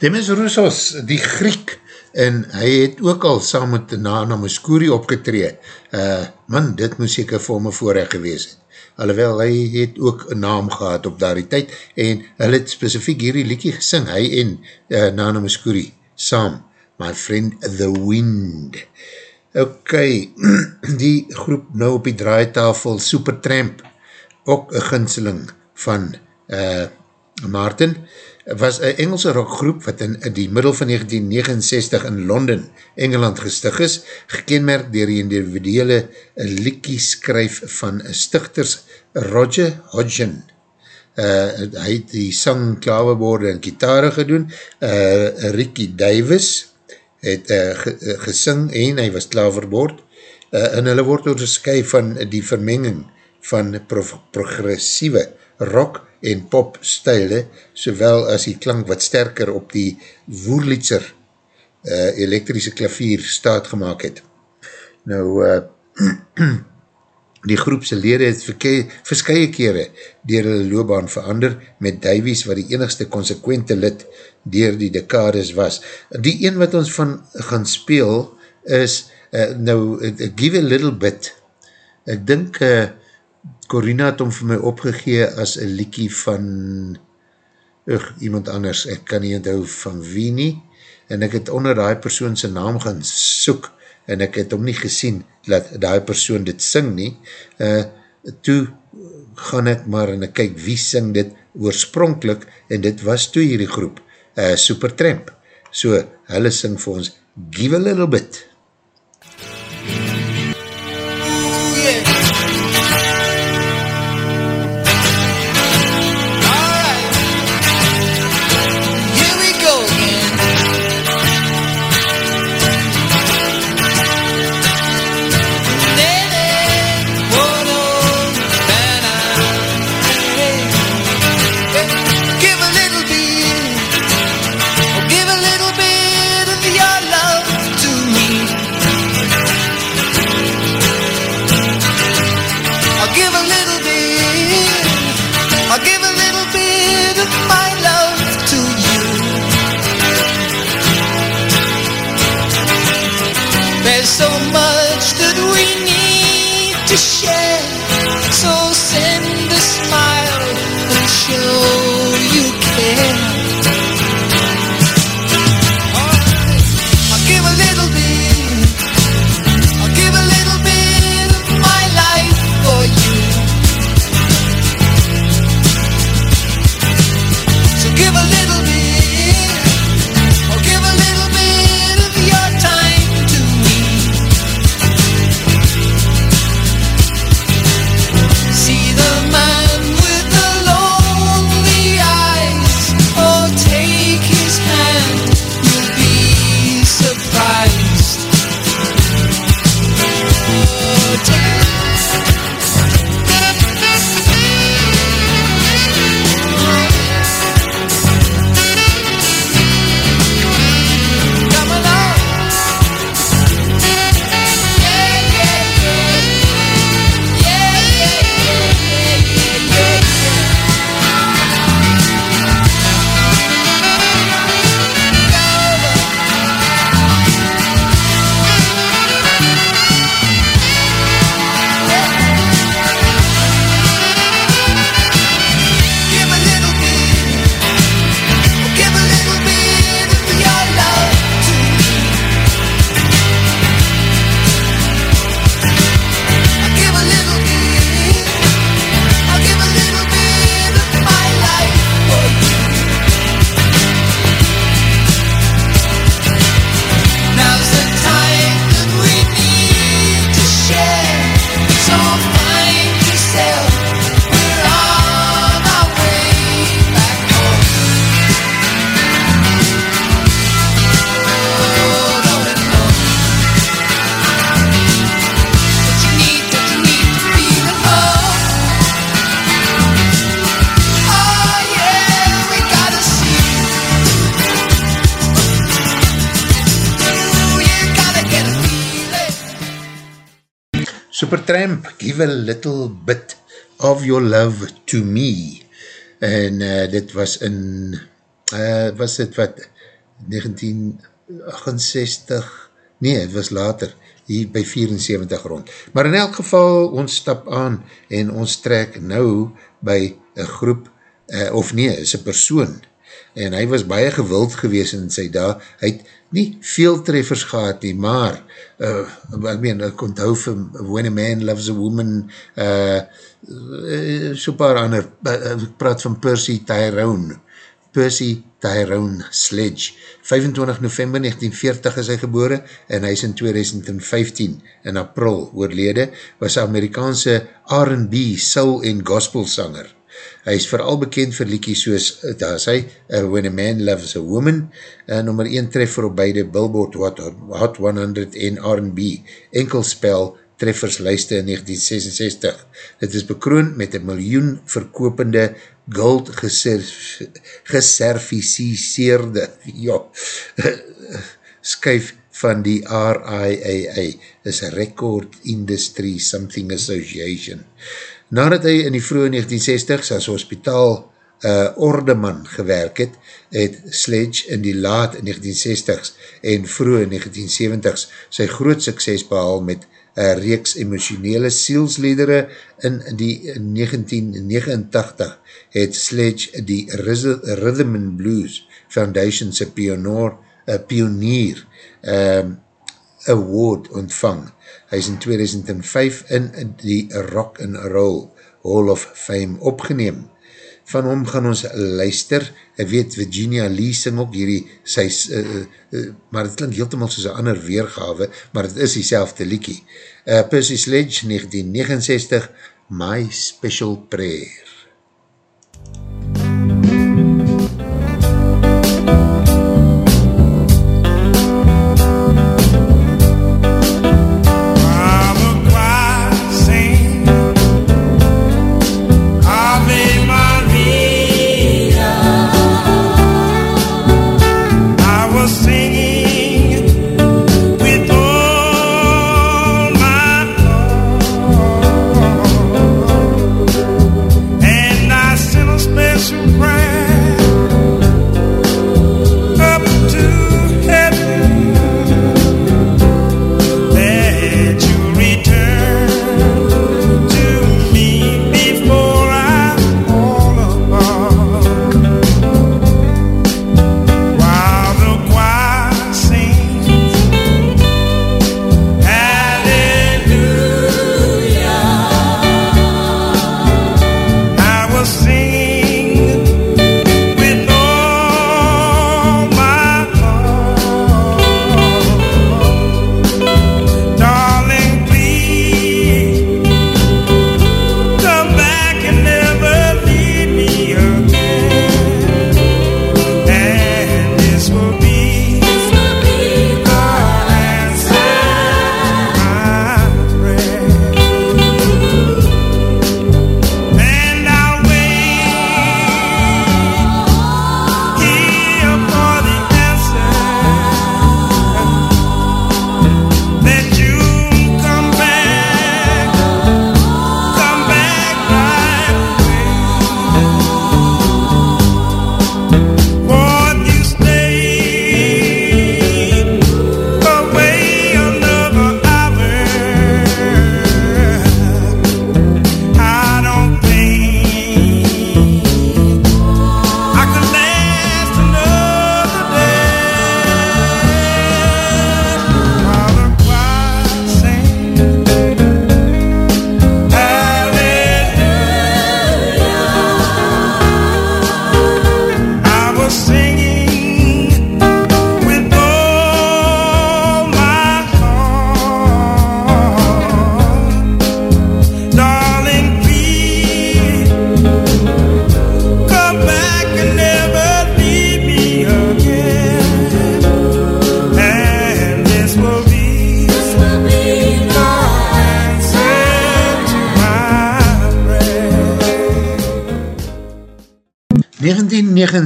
Demis Roussos, die Griek, en hy het ook al saam met Nana Muscuri opgetree. Uh, man, dit moes ek vir my voorrecht gewees het. Alhoewel, hy het ook een naam gehad op daardie tyd, en hy het specifiek hierdie liekie gesing, hy en uh, Nana Muscuri, saam, My Friend The Wind. Ok, die groep nou op die draaitafel, Supertramp, ook een ginseling van uh, Martin was een Engelse rockgroep wat in die middel van 1969 in Londen, Engeland gestig is, gekenmerk dier die individuele liekie skryf van stichters Roger Hodgson. Uh, hy het die sang, klawerborde en gitare gedoen. Uh, Ricky Davis het uh, uh, gesing en hy was klaverbord. Uh, en hulle word oorskui van die vermenging van pro progressieve rock en pop stijle, sowel as die klank wat sterker op die woerlietser uh, elektrische klavier staat gemaakt het. Nou, uh, die groepse lede het verskye kere dier hulle loopbaan verander met Davies wat die enigste consequente lid dier die dekades was. Die een wat ons van gaan speel is, uh, nou, uh, Give a Little Bit. Ek dink, uh, Corina het om vir my opgegee as een liekie van ugh, iemand anders, ek kan nie onthou van wie nie, en ek het onder die persoon sy naam gaan soek, en ek het om nie gesien, dat die persoon dit sing nie, uh, toe gaan ek maar en ek kyk wie sing dit oorspronkelijk, en dit was toe hierdie groep, uh, Supertramp, so hulle sing vir ons, Give a Little Bit. Give a little bit of your love to me. En uh, dit was in, uh, was dit wat, 1968, nee, het was later, hier by 74 rond. Maar in elk geval, ons stap aan en ons trek nou by een groep, uh, of nee, is een persoon, en hy was baie gewild gewees in sy dag, hy het nie veel treffers gehad nie, maar uh, ek meen, ek onthou van When a Man Loves a Woman uh, uh, so paar ander uh, ek praat van Percy Tyrone Percy Tyrone Sledge. 25 november 1940 is hy gebore en hy is in 2015 in april oorlede was Amerikaanse R&B soul en gospel sanger Hy is vooral bekend vir liekies soos, daar is hy, uh, When a Man Loves a Woman, uh, nummer 1 treffer op beide Billboard Hot, Hot 100 en R&B, enkelspel trefferslijste in 1966. Het is bekroon met een miljoen verkopende gold geserviceerde ja, skuif van die RIAA, is Record Industry Something Association. Nadat hy in die vroege 1960s as hospitaal uh, ordeman gewerk het, het Sledge in die laat 1960s en vroege 1970s sy groot sukses behaal met een reeks emotionele sielsledere in die 1989 het Sledge die Rhythm and Blues Foundation sy pionier, uh, pionier um, award ontvang Hy is in 2005 in die Rock and Roll Hall of Fame opgeneem. Van hom gaan ons luister, ek weet Virginia Lee sing ook hierdie, sy, uh, uh, maar het klink heeltemal soos een ander weergave, maar het is die selfde liekie. Uh, Percy Sledge, 1969, My Special Prayer.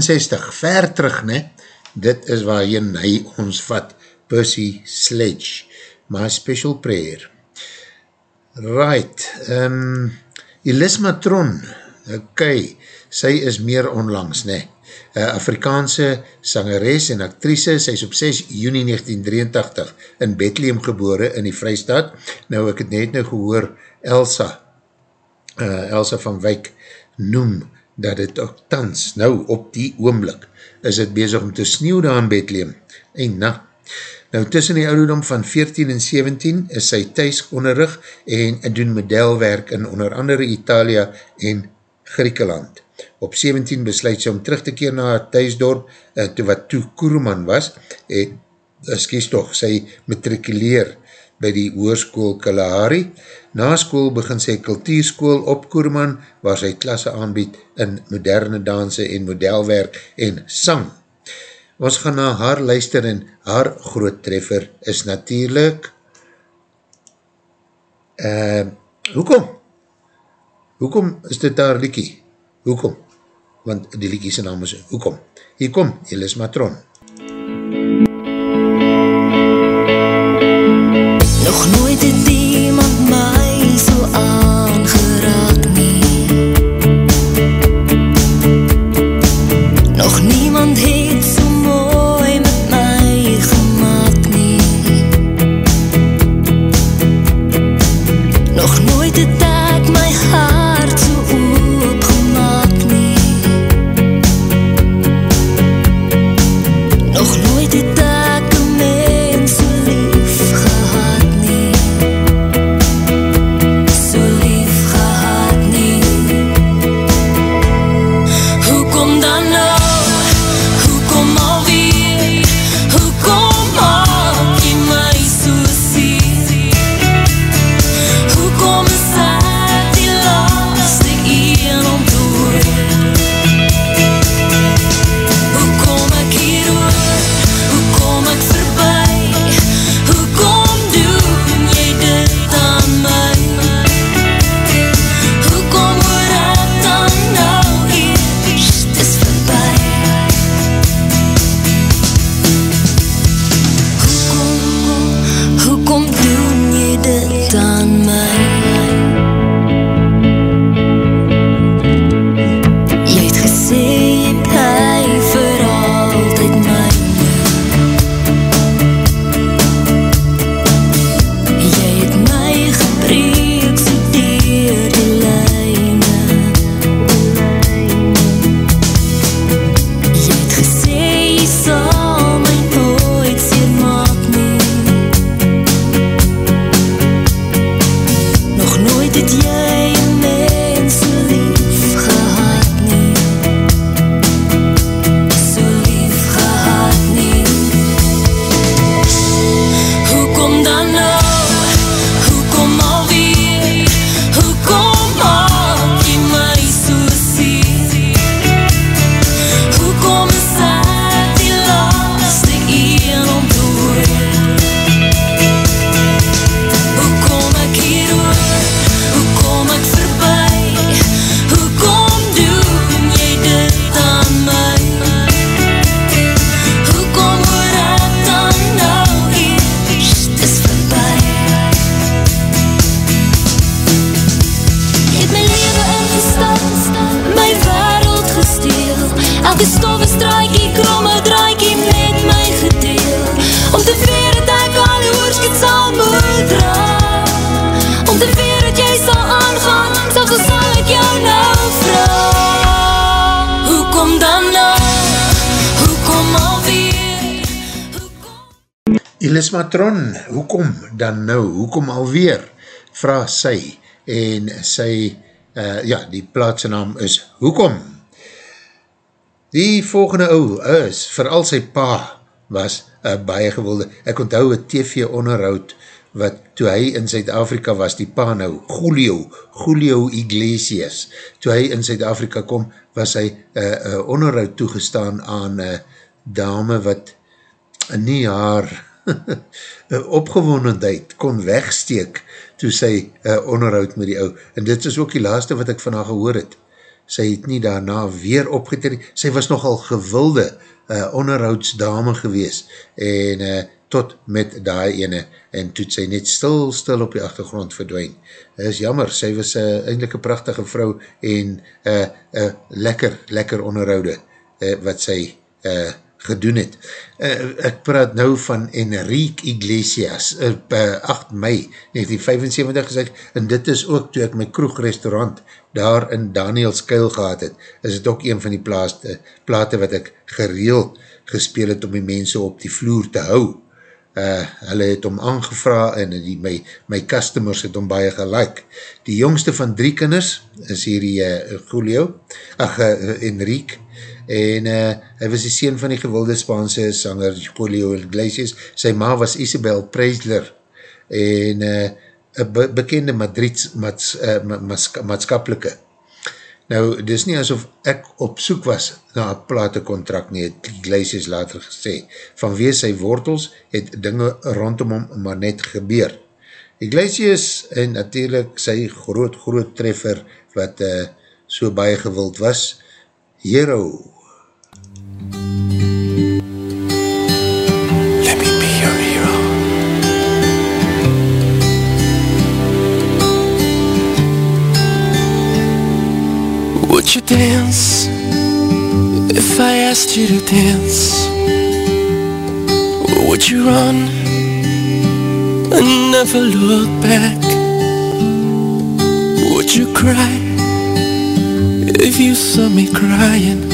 Ver terug, ne? Dit is waarin hy ons vat, Percy Sledge, My Special Prayer. Right, um, Elis Matron, ok, sy is meer onlangs, ne? Uh, Afrikaanse sangeres en actrice, sy is op 6 juni 1983 in Bethlehem gebore in die Vrystaat. Nou, ek het net nou gehoor, Elsa, uh, Elsa van Wyk, noem dat het ook tans, nou op die oomblik, is het bezig om te sneeuw daar in Bethlehem. En na, nou tussen die ouderdom van 14 en 17 is sy thuis onderrug en doen modelwerk in onder andere Italia en Griekeland. Op 17 besluit sy om terug te keer na haar thuisdorp, uh, toe wat toe Koerman was, en, excuse toch, sy matrikuleer by die oorskool Kalahari. Na school begin sy kultuurskool op Koerman, waar sy klasse aanbied in moderne danse en modelwerk en sang. Ons gaan na haar luister en haar groot treffer is natuurlijk uh, hoekom? Hoekom is dit daar liekie? Hoekom? Want die liekie sy naam is Hoekom? Hier kom, Elis Matron. Nog dan nou, hoekom alweer, vraag sy, en sy, uh, ja, die plaatse naam is Hoekom. Die volgende ou is, vooral sy pa, was uh, baie gewilde, ek onthou een TV onderhoud, wat toe hy in Zuid-Afrika was, die pa nou, Julio, Julio Iglesias, toe hy in Zuid-Afrika kom, was hy uh, uh, onderhoud toegestaan aan uh, dame wat nie haar opgewondendheid kon wegsteek toe sy uh, onderhoud met die ou. En dit is ook die laaste wat ek van haar gehoor het. Sy het nie daarna weer opgetreden. Sy was nogal gewilde uh, onderhoudsdame gewees en uh, tot met daai ene en toe sy net stil, stil op die achtergrond verdwijn. is jammer, sy was uh, eindelijk een prachtige vrou en uh, uh, lekker, lekker onderhoude uh, wat sy uh, gedoen het. Uh, ek praat nou van Enrique Iglesias op uh, 8 mei 1975 gesê, en dit is ook toe ek my kroegrestaurant daar in Daniels Kuil gehad het, is het ook een van die plaaste, plate wat ek gereel gespeel het om die mense op die vloer te hou. Uh, hulle het om aangevra en die, my, my customers het om baie gelijk. Die jongste van drie kinders is hier die uh, Julio, ach, uh, Enrique, en uh, hy was die sien van die gewilde Spaanse sanger Julio Iglesias, sy ma was Isabel Preisler, en uh, be bekende Madrid mats, uh, maatskapelike Nou, dit is nie asof ek op soek was na een platecontract nie, het Iglesias later gesê. Vanweer sy wortels het dinge rondom hom maar net gebeur. Iglesias en natuurlijk sy groot, groot treffer wat uh, so baie gewild was, Hero. Would you dance if I asked you to dance? Or would you run and never look back? Would you cry if you saw me crying?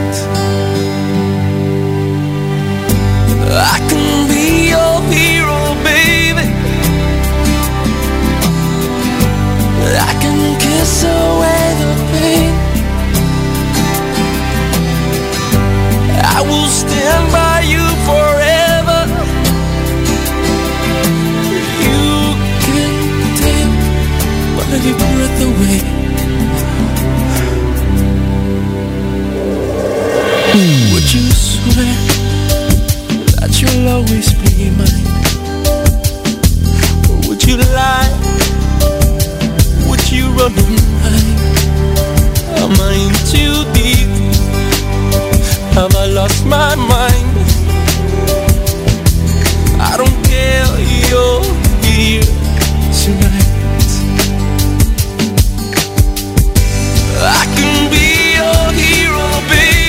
I can kiss away the pain. I will stand by you forever. You can take my breath away. Would you swear that you'll always be mine? Or would you lie? You run and hide? Am I in too deep? Have I lost my mind? I don't care, you're here tonight. I can be your hero, baby.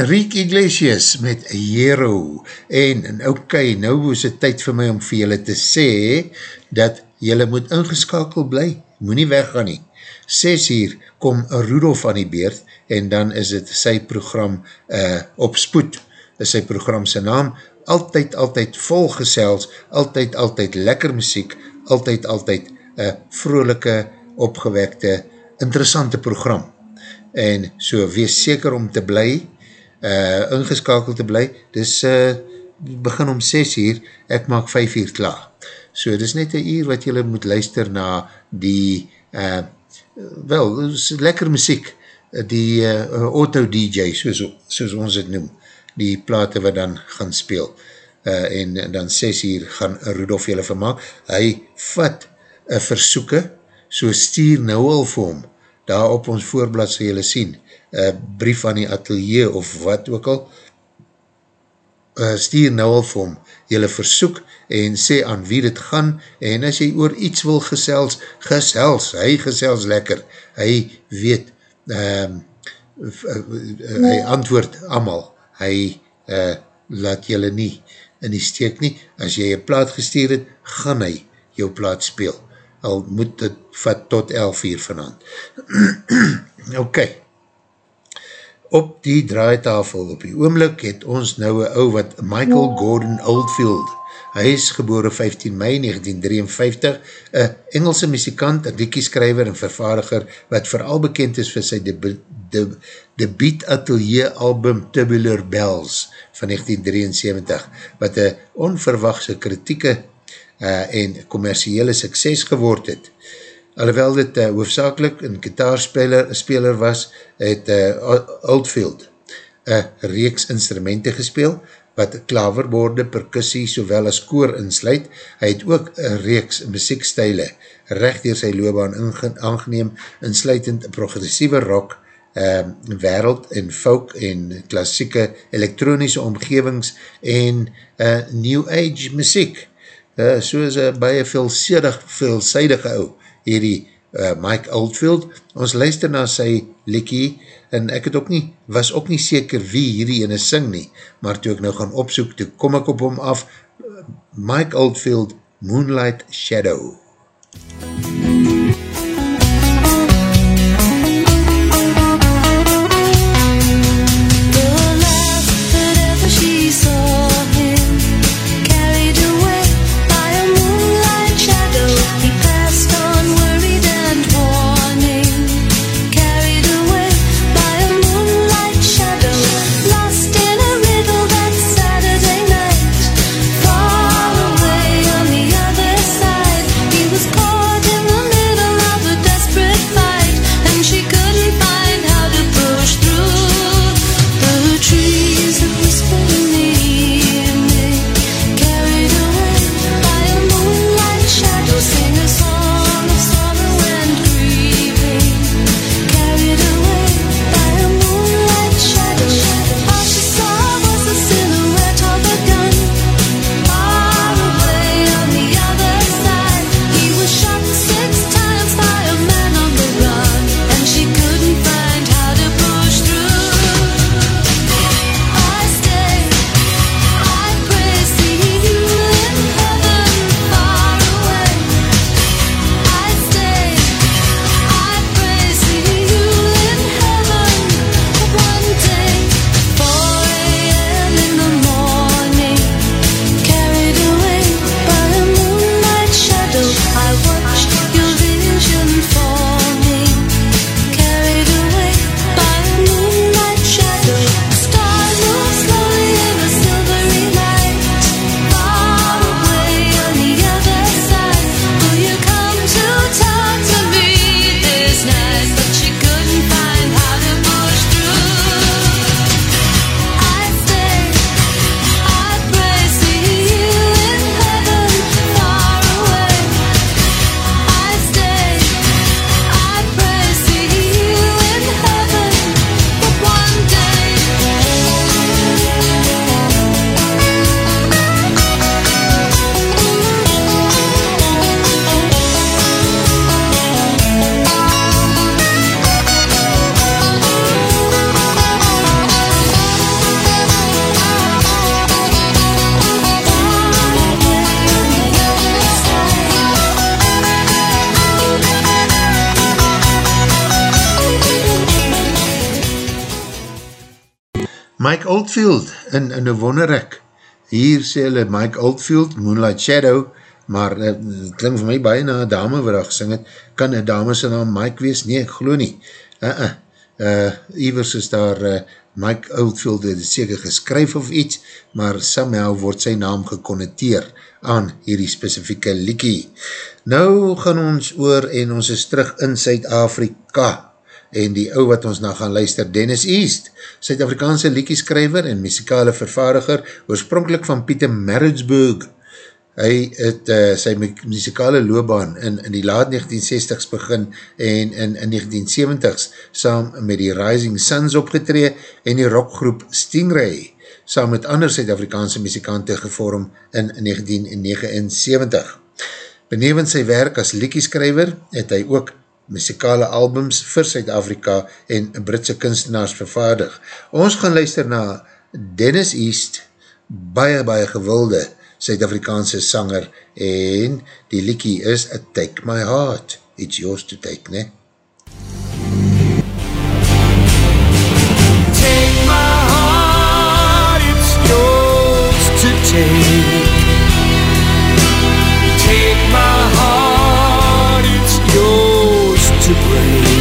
Enrique Iglesias met Hero en, en ok, nou is het tyd vir my om vir julle te sê dat julle moet ingeskakel bly, moet nie weggaan nie. 6 uur kom Rudolf aan die beurt en dan is het sy program uh, op spoed, is sy program sy naam, altyd, altyd vol gesels, altyd, altyd lekker muziek, altyd, altyd uh, vrolike, opgewekte, interessante program. En so wees seker om te bly, uh, ingeskakeld te bly, dis uh, begin om 6 uur, ek maak 5 uur klaar. So dis net een uur wat jylle moet luister na die, uh, wel, lekker muziek, die uh, auto-DJ, soos, soos ons het noem, die plate wat dan gaan speel. Uh, en dan 6 uur gaan Rudolf jylle vermaak. Hy vat een versoeke, so stuur nou al vir hom, daar op ons voorblad sal jylle sien, een brief aan die atelier of wat ook al, uh, stuur nou al vir hom jylle versoek en sê aan wie dit gaan en as jy oor iets wil gesels, gesels, hy gesels lekker, hy weet, um, hy antwoord amal, hy uh, laat jylle nie in die steek nie, as jy een plaat gestuur het, gaan hy jou plaat speel, al moet het vat tot 11 uur vanavond. ok, op die draaitafel op die oomlik het ons nou een ou wat Michael Gordon Oldfield, hy is gebore 15 mei 1953, een Engelse muzikant, een dikieskrijver en vervaardiger, wat vooral bekend is vir sy debuut de, debuut atelier album Tubular Bells van 1973, wat een onverwachte kritieke uh, en commerciële sukses geword het. Alhoewel dit uh, hoofdzakelijk een gitaarspeler speler was, het uh, Oldfield een reeks instrumenten gespeel, wat klaverborde, percussie, sowel as koor insluit. Hy het ook een reeks muziekstijle recht door sy loopbaan aangeneem, insluitend progressieve rock, uh, wereld en folk en klassieke elektronische omgevings en uh, new age muziek. Uh, so is een baie veelzijdig, veelzijdige ou, hierdie uh, Mike Oldfield. Ons luister na sy likkie en ek het ook nie, was ook nie seker wie hierdie ene sing nie, maar toe ek nou gaan opsoek, toe kom ek op hom af, Mike Oldfield, Moonlight Shadow. MUZIEK Oldfield in, in een wonderrek. Hier sê hulle Mike Oldfield, Moonlight Shadow, maar uh, klink vir my baie na een dame wat daar gesing het, kan een dame sy naam Mike wees? Nee, ek geloof nie. Uh -uh. Uh, Ivers is daar uh, Mike Oldfield het seker geskryf of iets, maar somehow word sy naam geconneteer aan hierdie specifieke liekie. Nou gaan ons oor en ons is terug in Suid-Afrika en die ou wat ons na gaan luister, Dennis East, Suid-Afrikaanse liekieskrijver en muzikale vervaardiger, oorspronkelijk van Pieter Maritzburg. Hy het uh, sy muzikale loopbaan in, in die laat 1960s begin en in, in 1970s saam met die Rising Suns opgetree en die rockgroep Stingray. saam met ander Suid-Afrikaanse muzikante gevorm in 1979. Benevens sy werk as liekieskrijver het hy ook muzikale albums vir Suid-Afrika en Britse kunstenaars vervaardig. Ons gaan luister na Dennis East, baie baie gewilde Suid-Afrikaanse sanger en die liekie is A Take My Heart. It's yours to take, ne? Take my heart, it's yours to. Take to break.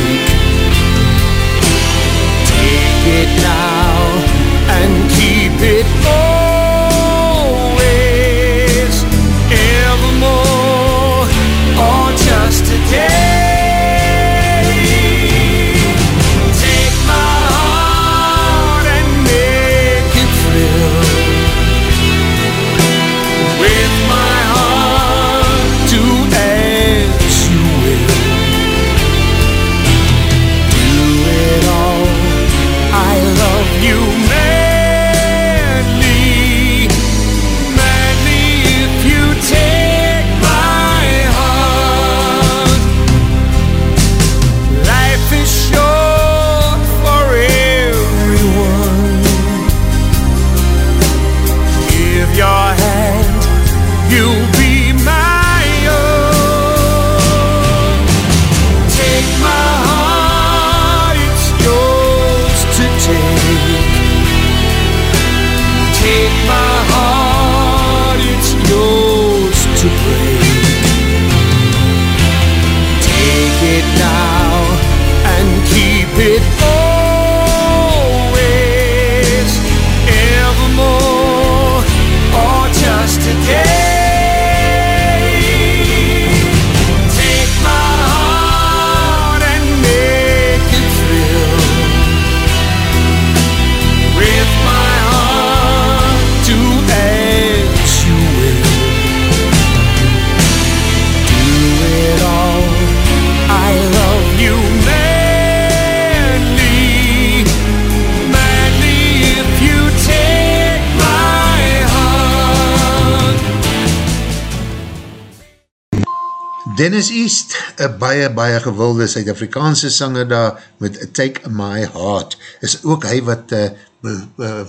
Dennis East, een baie, baie gewilde Suid-Afrikaanse sanger daar met Take My Heart, is ook hy wat uh, be,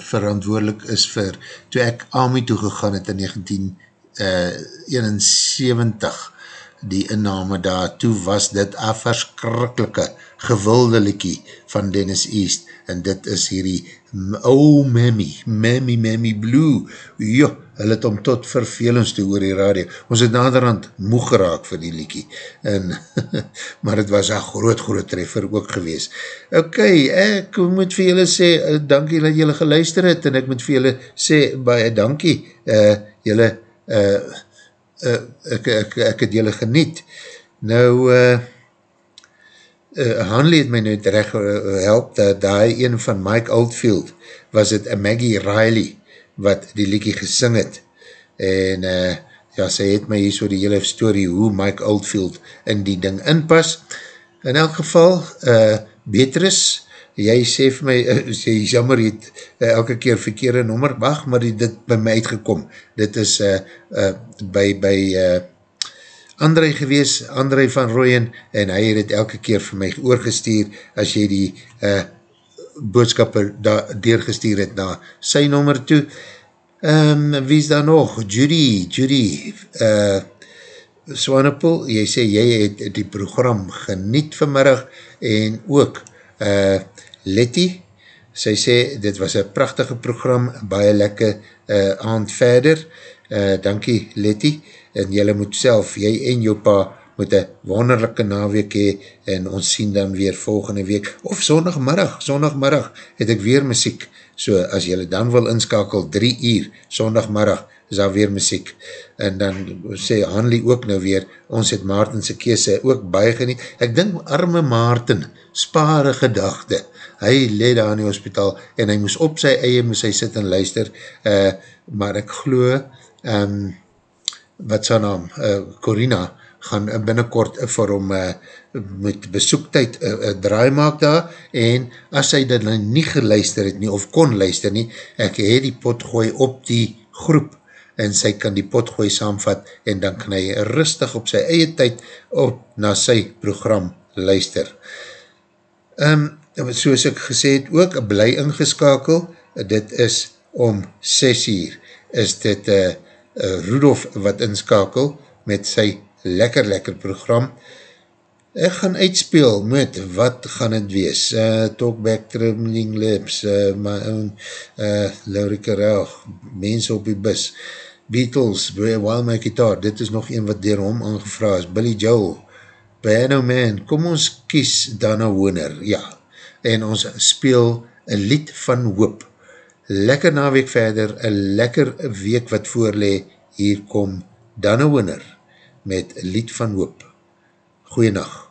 verantwoordelik is vir, toe ek Army toegegaan het in 1971, die inname daar, toe was dit een verskrikkelike gewilde liekie van Dennis East, en dit is hierdie Oh Mammy, Mammy, Mammy Blue, jo, hulle het om tot vervelings toe oor die radio, ons het naderhand moeg geraak vir die liekie, en, maar het was een groot, groot treffer ook gewees. Ok, ek moet vir julle sê, uh, dankie dat julle geluister het, en ek moet vir julle sê, baie dankie, uh, julle, uh, uh, ek, ek, ek het julle geniet. Nou, uh, uh, Hanley het my nou terecht gehelp, dat die een van Mike Oldfield, was het Maggie Riley, wat die liekie gesing het, en uh, ja, sy het my hier so die hele story, hoe Mike Oldfield in die ding inpas, in elk geval, uh, Beatrice, jy sê vir my, uh, sê jammer, jy het uh, elke keer verkeerde nommer, wacht, maar die, dit by my uitgekom, dit is uh, uh, by, by uh, André gewees, André van Rooyen, en hy het elke keer vir my oorgestuur, as jy die uh, boodskapper daar deurgestuur het na sy nommer toe. Um, wie is daar nog? Judy, Judy, uh, Swanepoel, jy sê jy het die program geniet vanmiddag, en ook uh, Letty, sy sê dit was een prachtige program, baie lekker uh, aand verder, uh, dankie Letty, en jylle moet self, jy en jou pa, moet een wonderlijke naweek hee, en ons sien dan weer volgende week, of zondagmiddag, zondagmiddag, het ek weer muziek, so as jylle dan wil inskakel, drie uur, zondagmiddag, is daar weer muziek, en dan sê Hanley ook nou weer, ons het Maartense kese ook baie geniet, ek dink arme Maarten, spare gedachte, hy leed daar in die hospitaal, en hy moes op sy eie, moes hy sit en luister, uh, maar ek glo, um, wat sy naam, uh, Corina, gaan binnenkort vir hom uh, met besoektijd uh, uh, draai maak daar, en as hy dit nou nie geluister het nie, of kon luister nie, ek het die potgooi op die groep, en sy kan die potgooi saamvat, en dan kan hy rustig op sy eie tyd op na sy program luister. Um, soos ek gesê het, ook bly ingeskakel, dit is om 6 uur, is dit uh, uh, Rudolf wat inskakel met sy lekker lekker program. Ek gaan uitspeel met wat gaan het wees. Uh, Talkback, Trembling Lips, uh, my own uh, Laurie Karel, Mens op die bus, Beatles, While My Guitar, dit is nog een wat dier hom aangevra is, Billy Joel, Piano Man, kom ons kies Dana Wooner, ja, en ons speel een lied van hoop lekker naweek verder, een lekker week wat voorlee, hier kom Danne Winner met Lied van Hoop. Goeienacht.